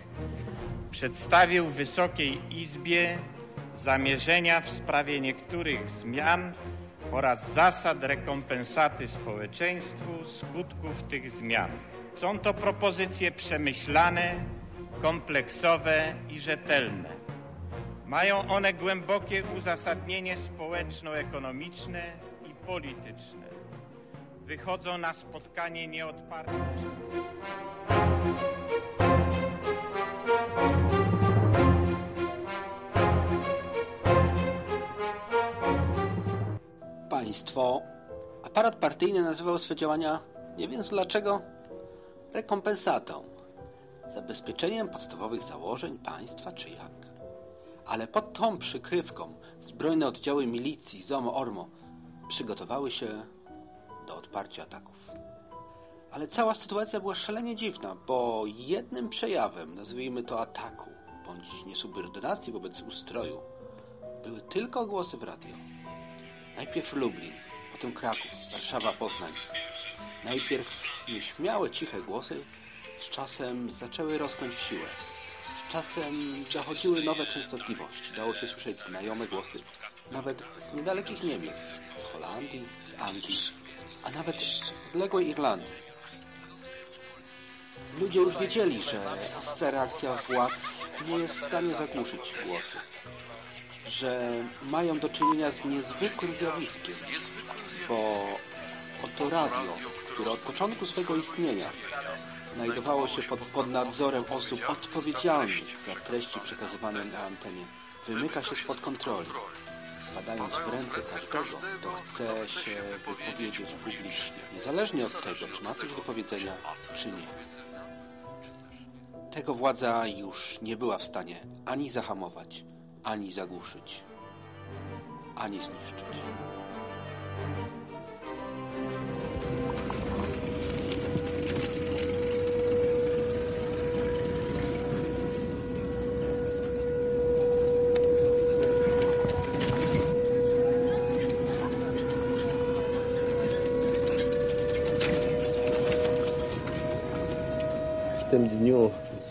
przedstawił Wysokiej Izbie zamierzenia w sprawie niektórych zmian oraz zasad rekompensaty społeczeństwu skutków tych zmian. Są to propozycje przemyślane, kompleksowe i rzetelne. Mają one głębokie uzasadnienie społeczno-ekonomiczne i polityczne. Wychodzą na spotkanie nieodparte. Państwo, aparat partyjny nazywał swe działania, nie wiem dlaczego, rekompensatą, zabezpieczeniem podstawowych założeń państwa czy jak. Ale pod tą przykrywką zbrojne oddziały milicji ZOMO ORMO przygotowały się do odparcia ataków. Ale cała sytuacja była szalenie dziwna, bo jednym przejawem, nazwijmy to ataku, bądź niesubordynacji wobec ustroju, były tylko głosy w radio. Najpierw Lublin, potem Kraków, Warszawa, Poznań. Najpierw nieśmiałe, ciche głosy z czasem zaczęły rosnąć w siłę. Z czasem dochodziły nowe częstotliwości. Dało się słyszeć znajome głosy, nawet z niedalekich Niemiec, z Holandii, z Anglii, a nawet odległej Irlandii. Ludzie już wiedzieli, że ostra reakcja władz nie jest w stanie zagłuszyć głosów że mają do czynienia z niezwykłym zjawiskiem, bo oto radio, które od początku swego istnienia znajdowało się pod, pod nadzorem osób odpowiedzialnych za treści przekazywane na antenie, wymyka się spod kontroli, wpadając w ręce każdego, kto chce się wypowiedzieć publicznie, niezależnie od tego, czy ma coś do powiedzenia, czy nie. Tego władza już nie była w stanie ani zahamować, ani zagłuszyć, ani zniszczyć.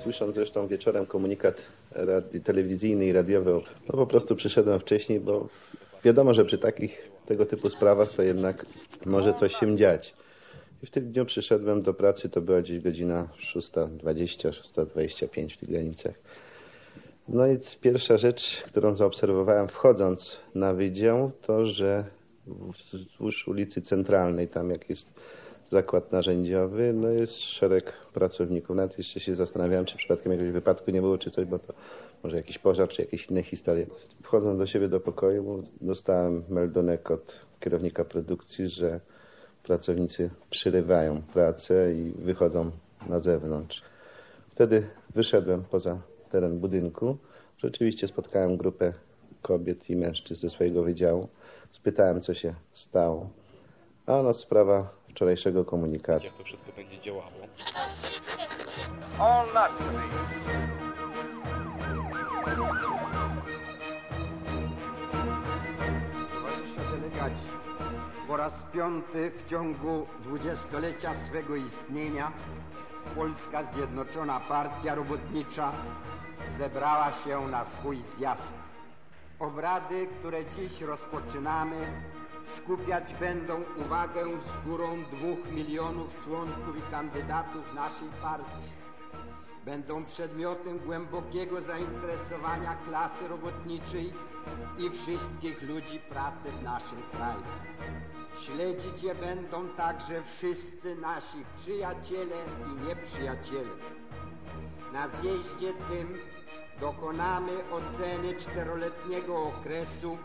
Słysząc zresztą wieczorem komunikat radi- telewizyjny i radiowy, no po prostu przyszedłem wcześniej, bo wiadomo, że przy takich tego typu sprawach to jednak może coś się dziać. I w tym dniu przyszedłem do pracy, to była gdzieś godzina 6.20, 6.25 w tych granicach. No i pierwsza rzecz, którą zaobserwowałem wchodząc na wydział, to że wzdłuż ulicy Centralnej, tam jak jest zakład narzędziowy, no jest szereg pracowników. Nawet jeszcze się zastanawiałem, czy przypadkiem jakiegoś wypadku nie było, czy coś, bo to może jakiś pożar, czy jakieś inne historie. Wchodząc do siebie do pokoju, dostałem meldunek od kierownika produkcji, że pracownicy przyrywają pracę i wychodzą na zewnątrz. Wtedy wyszedłem poza teren budynku. Rzeczywiście spotkałem grupę kobiet i mężczyzn ze swojego wydziału. Spytałem, co się stało. A no, sprawa wczorajszego komunikatu. Jak to wszystko będzie działało? All delegaci, po raz piąty w ciągu dwudziestolecia swego istnienia Polska Zjednoczona Partia Robotnicza zebrała się na swój zjazd. Obrady, które dziś rozpoczynamy, skupiać będą uwagę z górą dwóch milionów członków i kandydatów naszej partii. Będą przedmiotem głębokiego zainteresowania klasy robotniczej i wszystkich ludzi pracy w naszym kraju. Śledzić je będą także wszyscy nasi przyjaciele i nieprzyjaciele. Na zjeździe tym dokonamy oceny czteroletniego okresu,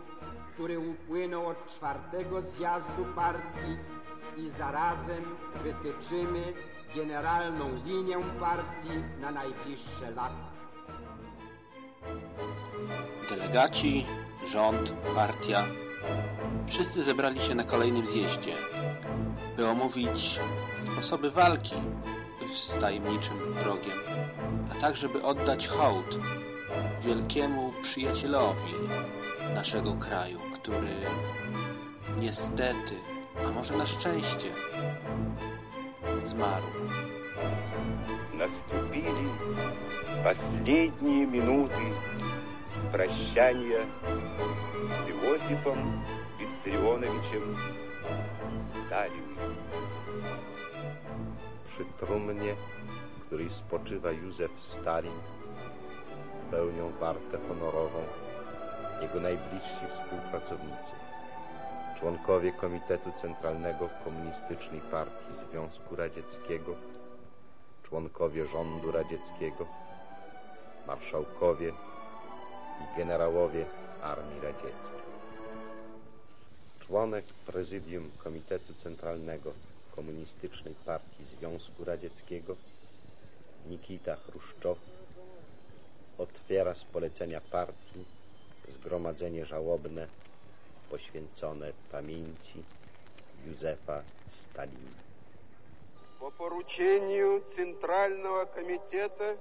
który upłynął od czwartego zjazdu partii i zarazem wytyczymy generalną linię partii na najbliższe lata. Delegaci, rząd, partia wszyscy zebrali się na kolejnym zjeździe, by omówić sposoby walki z tajemniczym wrogiem, a także by oddać hołd wielkiemu przyjacielowi naszego kraju, który niestety, a może na szczęście, zmarł. Наступили последние минуты прощания с Иосифом Виссарионовичем Сталиным. Przy trumnie, w której spoczywa Józef Stalin, pełnią wartę honorową jego najbliżsi współpracownicy, członkowie Komitetu Centralnego Komunistycznej Partii Związku Radzieckiego, członkowie rządu radzieckiego, marszałkowie i generałowie Armii Radzieckiej. Członek prezydium Komitetu Centralnego Komunistycznej Partii Związku Radzieckiego Nikita Chruszczow otwiera z polecenia partii zgromadzenie żałobne poświęcone pamięci Józefa Stalina. По поручению Центрального комитета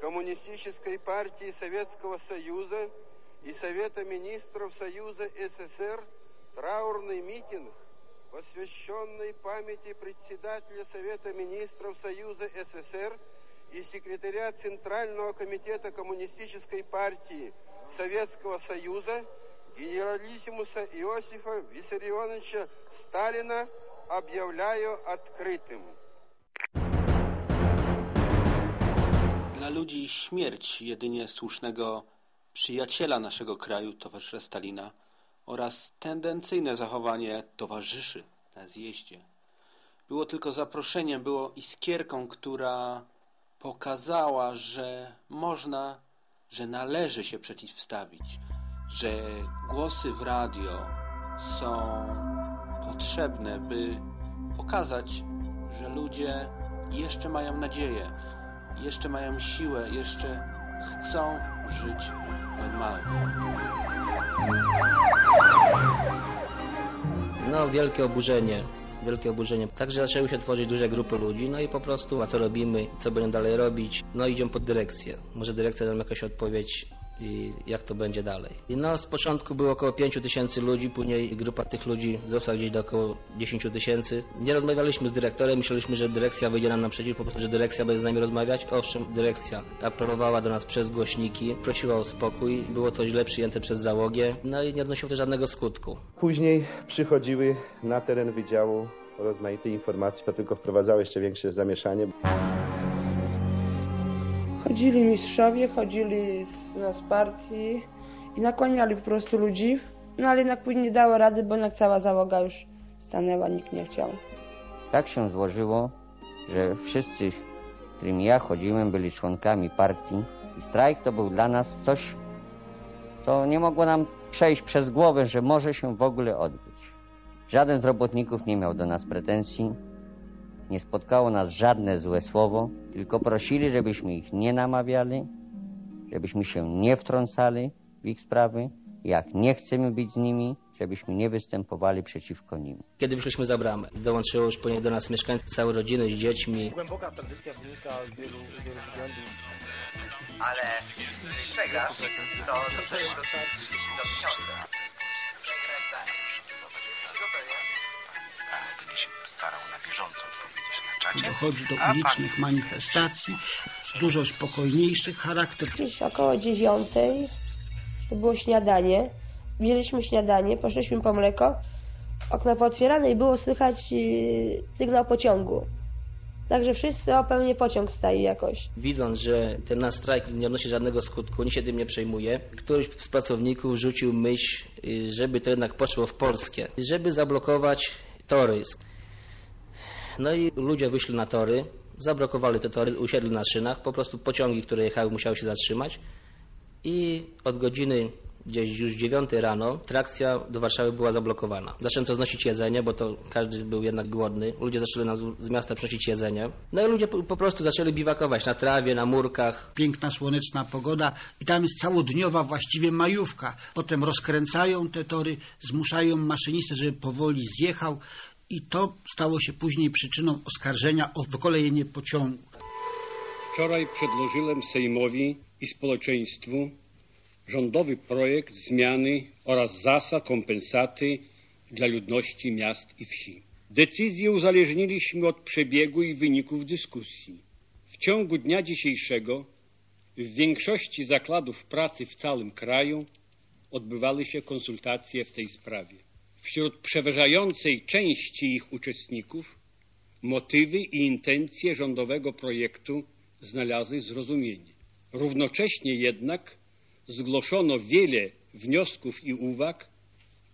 Коммунистической партии Советского Союза и Совета министров Союза СССР траурный митинг, посвященный памяти председателя Совета министров Союза СССР и секретаря Центрального комитета Коммунистической партии Советского Союза генералиссимуса Иосифа Виссарионовича Сталина объявляю открытым. Dla ludzi śmierć jedynie słusznego przyjaciela naszego kraju, towarzysza Stalina, oraz tendencyjne zachowanie towarzyszy na zjeździe było tylko zaproszeniem, było iskierką, która pokazała, że można, że należy się przeciwstawić, że głosy w radio są potrzebne, by pokazać, że ludzie jeszcze mają nadzieję, jeszcze mają siłę, jeszcze chcą żyć normalnie. No, wielkie oburzenie. Wielkie oburzenie. Także zaczęły się tworzyć duże grupy ludzi, no i po prostu, a co robimy, co będziemy dalej robić, no idziemy pod dyrekcję. Może dyrekcja da nam jakaś odpowiedź i jak to będzie dalej. I no, z początku było około 5 tysięcy ludzi, później grupa tych ludzi wzrosła gdzieś do około 10 tysięcy. Nie rozmawialiśmy z dyrektorem, myśleliśmy, że dyrekcja wyjdzie nam naprzeciw, po prostu, że dyrekcja będzie z nami rozmawiać. Owszem, dyrekcja apelowała do nas przez głośniki, prosiła o spokój, było to źle przyjęte przez załogę, no i nie odnosiło to żadnego skutku. Później przychodziły na teren wydziału rozmaitych informacji, to tylko wprowadzało jeszcze większe zamieszanie. Chodzili mistrzowie, chodzili z partii i nakłaniali po prostu ludzi, no ale jednak później nie dało rady, bo jednak cała załoga już stanęła, nikt nie chciał. Tak się złożyło, że wszyscy, z którymi ja chodziłem, byli członkami partii i strajk to był dla nas coś, co nie mogło nam przejść przez głowę, że może się w ogóle odbyć. Żaden z robotników nie miał do nas pretensji, nie spotkało nas żadne złe słowo, tylko prosili, żebyśmy ich nie namawiali, żebyśmy się nie wtrącali w ich sprawy. Jak nie chcemy być z nimi, żebyśmy nie występowali przeciwko nim. Kiedy wyszliśmy za bramę, dołączyło już po niej do nas mieszkańcy, całe rodziny z dziećmi. Głęboka tradycja wynika z wielu, z wielu względów. Ale przegrasz, to dostajesz do, do tysiąca. Się starał na bieżąco odpowiedzieć na czacie. Dochodzi do ulicznych manifestacji, dużo spokojniejszych charakter. Gdzieś około dziewiątej to było śniadanie. Wzięliśmy śniadanie, poszliśmy po mleko. Okna pootwierane i było słychać yy, sygnał pociągu. Także wszyscy o pełnie pociąg staje jakoś. Widząc, że ten nasz strajk nie odnosi żadnego skutku, nikt się tym nie przejmuje, któryś z pracowników rzucił myśl, y, żeby to jednak poszło w Polskę, żeby zablokować tory. No i ludzie wyszli na tory, zablokowali te tory, usiedli na szynach, po prostu pociągi, które jechały, musiały się zatrzymać i od godziny gdzieś już 9 rano trakcja do Warszawy była zablokowana. Zaczęto znosić jedzenie, bo to każdy był jednak głodny. Ludzie zaczęli z miasta przynosić jedzenie. No i ludzie po, po prostu zaczęli biwakować na trawie, na murkach. Piękna, słoneczna pogoda i tam jest całodniowa właściwie majówka. Potem rozkręcają te tory, zmuszają maszynistę, żeby powoli zjechał i to stało się później przyczyną oskarżenia o wykolejenie pociągu. Wczoraj przedłożyłem Sejmowi i społeczeństwu rządowy projekt zmiany oraz zasad kompensaty dla ludności miast i wsi. Decyzję uzależniliśmy od przebiegu i wyników dyskusji. W ciągu dnia dzisiejszego w większości zakładów pracy w całym kraju odbywały się konsultacje w tej sprawie. Wśród przeważającej części ich uczestników motywy i intencje rządowego projektu znalazły zrozumienie. Równocześnie jednak zgłoszono wiele wniosków i uwag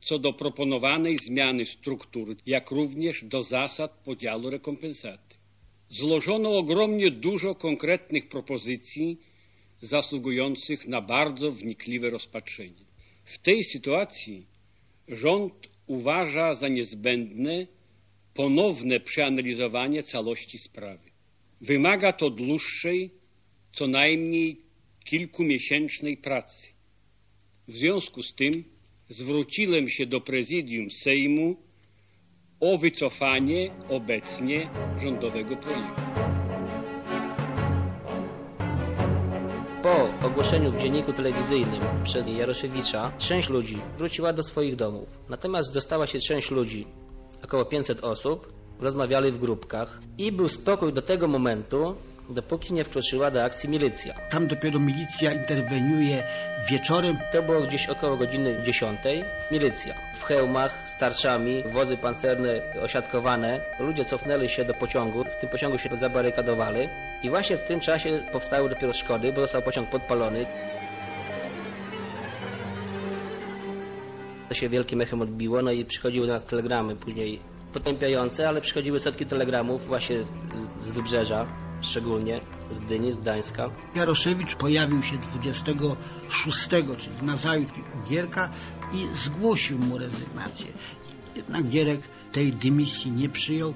co do proponowanej zmiany struktury, jak również do zasad podziału rekompensaty. Złożono ogromnie dużo konkretnych propozycji zasługujących na bardzo wnikliwe rozpatrzenie. W tej sytuacji rząd uważa za niezbędne ponowne przeanalizowanie całości sprawy. Wymaga to dłuższej, co najmniej kilkumiesięcznej pracy. W związku z tym zwróciłem się do prezydium Sejmu o wycofanie obecnie rządowego projektu. Ogłoszeniu w dzienniku telewizyjnym przez Jaroszewicza część ludzi wróciła do swoich domów. Natomiast dostała się część ludzi, około 500 osób, rozmawiali w grupkach i był spokój do tego momentu, dopóki nie wkroczyła do akcji milicja. Tam dopiero milicja interweniuje wieczorem. To było gdzieś około godziny 10. Milicja w hełmach, z tarczami, wozy pancerne osiadkowane. Ludzie cofnęli się do pociągu, w tym pociągu się zabarykadowali i właśnie w tym czasie powstały dopiero szkody, bo został pociąg podpalony. To się wielkim echem odbiło, no i przychodziły do nas telegramy później potępiające, ale przychodziły setki telegramów właśnie z wybrzeża, szczególnie z Gdyni, z Gdańska. Jaroszewicz pojawił się 26, czyli nazajutrz u Gierka i zgłosił mu rezygnację. Jednak Gierek tej dymisji nie przyjął,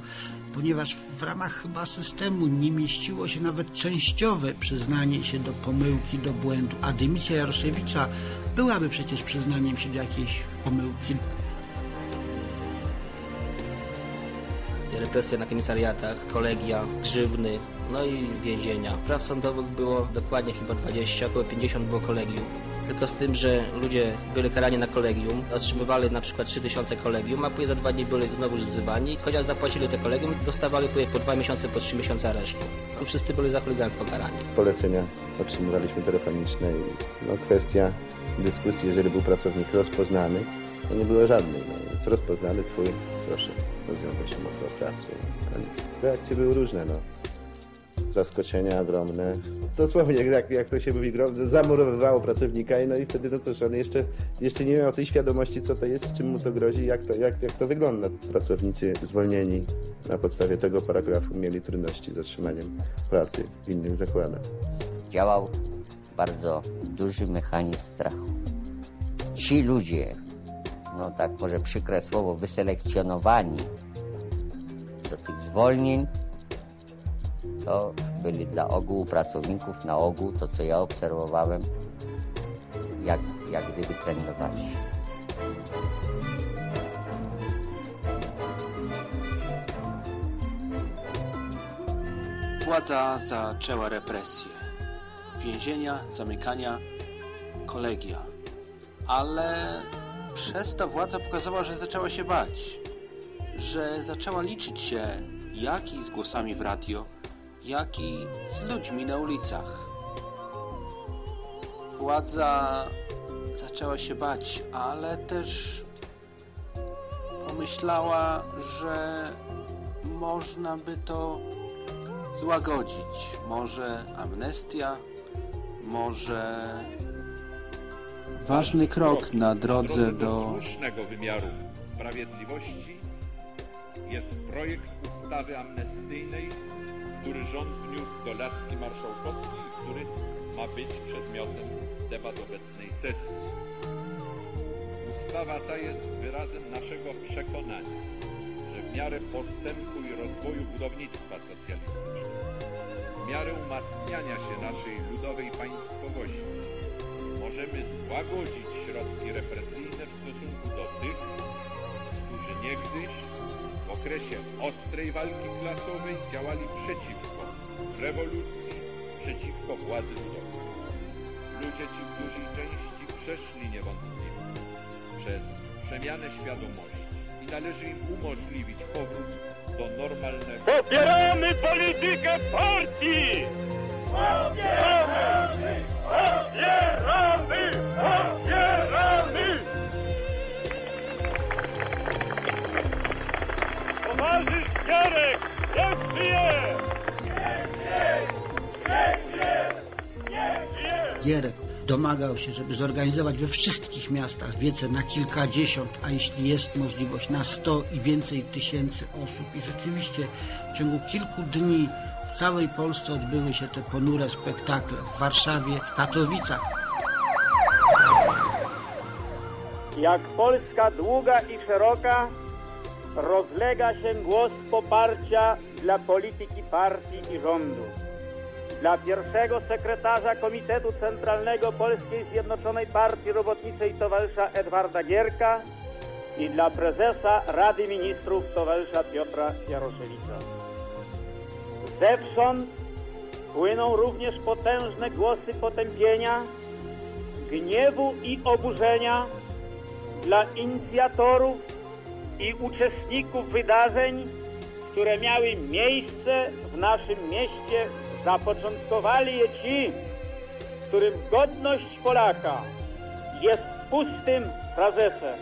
ponieważ w ramach chyba systemu nie mieściło się nawet częściowe przyznanie się do pomyłki, do błędu, a dymisja Jaroszewicza byłaby przecież przyznaniem się do jakiejś pomyłki. Represje na komisariatach, kolegia, grzywny, no i więzienia. Praw sądowych było dokładnie chyba 20, około 50 było kolegiów. Tylko z tym, że ludzie byli karani na kolegium, otrzymywali na przykład 3000 kolegium, a później za dwa dni byli znowu wzywani. Chociaż zapłacili te kolegium, dostawali po dwa miesiące, po trzy miesiące aresztu. Tu wszyscy byli za chuliganstwo karani. Polecenia otrzymywaliśmy telefoniczne i no, kwestia dyskusji, jeżeli był pracownik rozpoznany, no nie było żadnej. No, jest rozpoznany twój, proszę, rozwiąże się o pracę. Reakcje były różne, no. Zaskoczenia ogromne. Dosłownie, jak, jak to się mówi, zamurowywało pracownika i no i wtedy, no cóż, on jeszcze, jeszcze nie miał tej świadomości, co to jest, czym mu to grozi, jak to, jak, jak to wygląda. Pracownicy zwolnieni na podstawie tego paragrafu mieli trudności z otrzymaniem pracy w innych zakładach. Działał bardzo duży mechanizm strachu. Ci ludzie, no tak może przykre słowo, wyselekcjonowani do tych zwolnień, to byli dla ogółu pracowników, na ogół to, co ja obserwowałem, jak, jak gdyby trendowali. Władza zaczęła represje. Więzienia, zamykania, kolegia. Ale przez to władza pokazała, że zaczęła się bać. Że zaczęła liczyć się jak i z głosami w radio, jak i z ludźmi na ulicach. Władza zaczęła się bać, ale też pomyślała, że można by to złagodzić. Może amnestia, może ważny krok na drodze do słusznego wymiaru sprawiedliwości jest projekt ustawy amnestyjnej, który rząd wniósł do laski marszałkowskiej, który ma być przedmiotem debat obecnej sesji. Ustawa ta jest wyrazem naszego przekonania, że w miarę postępu i rozwoju budownictwa socjalistycznego, w miarę umacniania się naszej ludowej państwowości, możemy złagodzić środki represyjne w stosunku do tych, którzy niegdyś w okresie ostrej walki klasowej działali przeciwko rewolucji, przeciwko władzy ludowej. Ludzie ci w dużej części przeszli niewątpliwie przez przemianę świadomości i należy im umożliwić powrót do normalnego. Popieramy politykę partii! Popieramy! Popieramy! Towarzysz niech żyje! Gierek domagał się, żeby zorganizować we wszystkich miastach wiece na kilkadziesiąt, a jeśli jest możliwość na sto i więcej tysięcy osób. I rzeczywiście w ciągu kilku dni całej Polsce odbyły się te ponure spektakle w Warszawie, w Katowicach. Jak Polska długa i szeroka, rozlega się głos poparcia dla polityki partii i rządu. Dla pierwszego sekretarza Komitetu Centralnego Polskiej Zjednoczonej Partii Robotniczej towarzysza Edwarda Gierka i dla prezesa Rady Ministrów towarzysza Piotra Jaroszewicza. Zewsząd płyną również potężne głosy potępienia, gniewu i oburzenia dla inicjatorów i uczestników wydarzeń, które miały miejsce w naszym mieście. Zapoczątkowali je ci, którym godność Polaka jest pustym frazesem.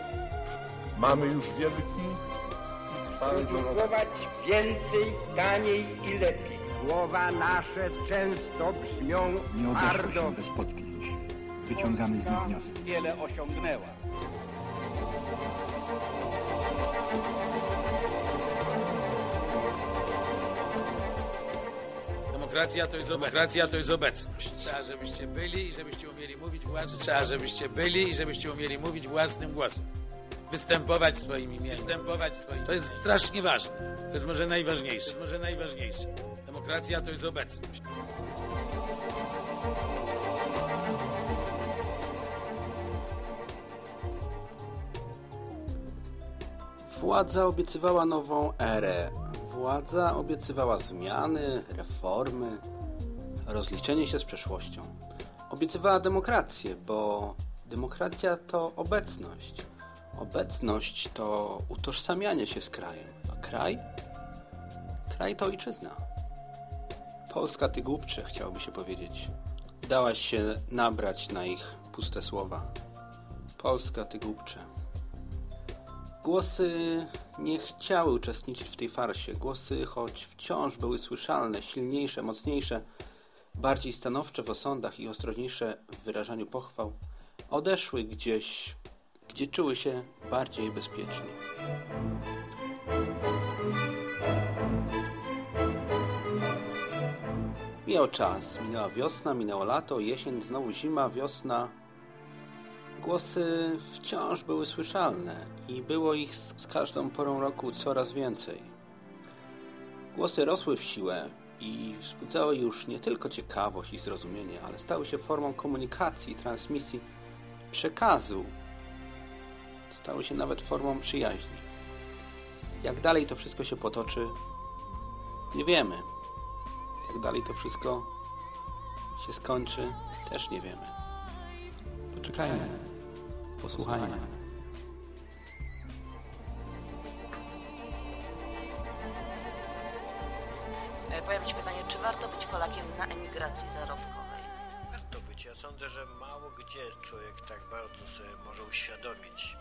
Mamy już wielki. Produkować więcej, taniej i lepiej. Słowa nasze często brzmią Nie twardo. bez potknięć. Wyciągamy z nich wnioski. wiele osiągnęła. Demokracja to jest demokracja to jest obecność. Trzeba, żebyście byli i żebyście umieli mówić własnym Trzeba, żebyście byli i żebyście umieli mówić własnym głosem. Występować swoim imieniem. Występować swoim To jest strasznie ważne. To jest może najważniejsze. To jest może najważniejsze. Demokracja to jest obecność. Władza obiecywała nową erę. Władza obiecywała zmiany, reformy, rozliczenie się z przeszłością. Obiecywała demokrację, bo demokracja to obecność. Obecność to utożsamianie się z krajem, a kraj? Kraj to ojczyzna. Polska ty głupcze, chciałoby się powiedzieć. Dałaś się nabrać na ich puste słowa. Polska ty głupcze. Głosy nie chciały uczestniczyć w tej farsie. Głosy, choć wciąż były słyszalne, silniejsze, mocniejsze, bardziej stanowcze w osądach i ostrożniejsze w wyrażaniu pochwał, odeszły gdzieś, gdzie czuły się bardziej bezpiecznie. Mijał czas, minęła wiosna, minęło lato, jesień, znowu zima, wiosna. Głosy wciąż były słyszalne i było ich z każdą porą roku coraz więcej. Głosy rosły w siłę i wzbudzały już nie tylko ciekawość i zrozumienie, ale stały się formą komunikacji, transmisji, przekazu. Stały się nawet formą przyjaźni. Jak dalej to wszystko się potoczy, nie wiemy. Jak dalej to wszystko się skończy, też nie wiemy. Poczekajmy, posłuchajmy. E, Pojawia się pytanie, czy warto być Polakiem na emigracji zarobkowej? Warto być. Ja sądzę, że mało gdzie człowiek tak bardzo sobie może uświadomić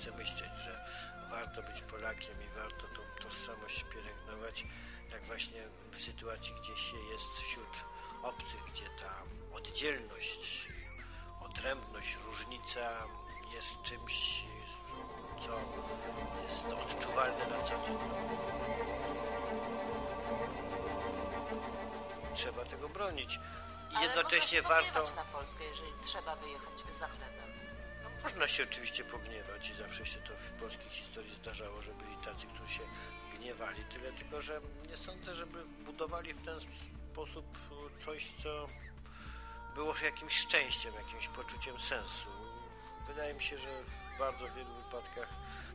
chce myśleć, że warto być Polakiem i warto tą tożsamość pielęgnować, jak właśnie w sytuacji, gdzie się jest wśród obcych, gdzie ta oddzielność, odrębność, różnica jest czymś, co jest odczuwalne na co dzień. Trzeba tego bronić. I jednocześnie warto. na Polskę, jeżeli trzeba wyjechać za chlebem. Można się oczywiście pogniewać i zawsze się to w polskiej historii zdarzało, że byli tacy, którzy się gniewali. Tyle tylko, że nie sądzę, żeby budowali w ten sposób coś, co było jakimś szczęściem, jakimś poczuciem sensu. Wydaje mi się, że w bardzo wielu wypadkach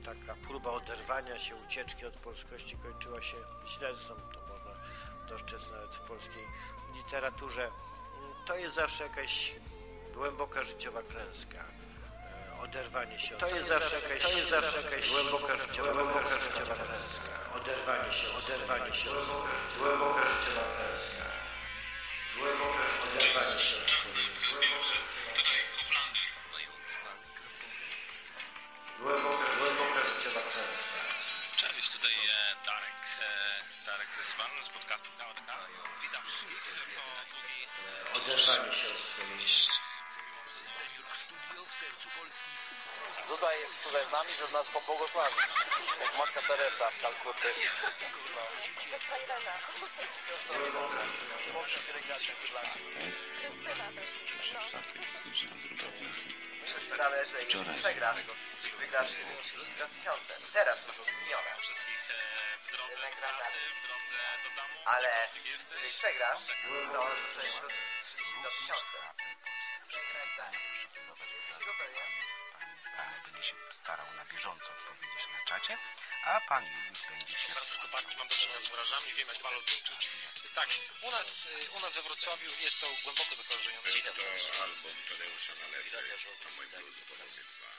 taka próba oderwania się, ucieczki od polskości kończyła się źle. Zresztą to można dostrzec nawet w polskiej literaturze. To jest zawsze jakaś głęboka życiowa klęska oderwanie się od To jest zawsze jakaś- to jest zawsze jakaś głęboka życiowa, głęboka życiowa klęska. Oderwanie się, oderwanie się od głęboka życiowa klęska. Głęboka oderwanie się od Głęboka, głęboka życiowa klęska. Cześć, tutaj e, Darek, e, Darek Rysman z podcastu Kawy. Witam wszystkich po. Oderwanie się od swoich Duda jest tutaj z nami, żeby nas pobłogosławić. Jak Matka Teresa z Kalkuty. sprawę, że jeśli przegrasz, wygrasz 3000. Teraz już zmienione. Wszystkich e, w drodze do pracy, w Się starał na bieżąco odpowiedzieć na czacie, a pan Juliusz będzie się... Bardzo koparki mam do czynienia z murarzami, wiem jak tuńczyć. Tak, u nas, u nas we Wrocławiu jest to głęboko zakorzenione. To album Tadeusza Nalewy, to mój dwa.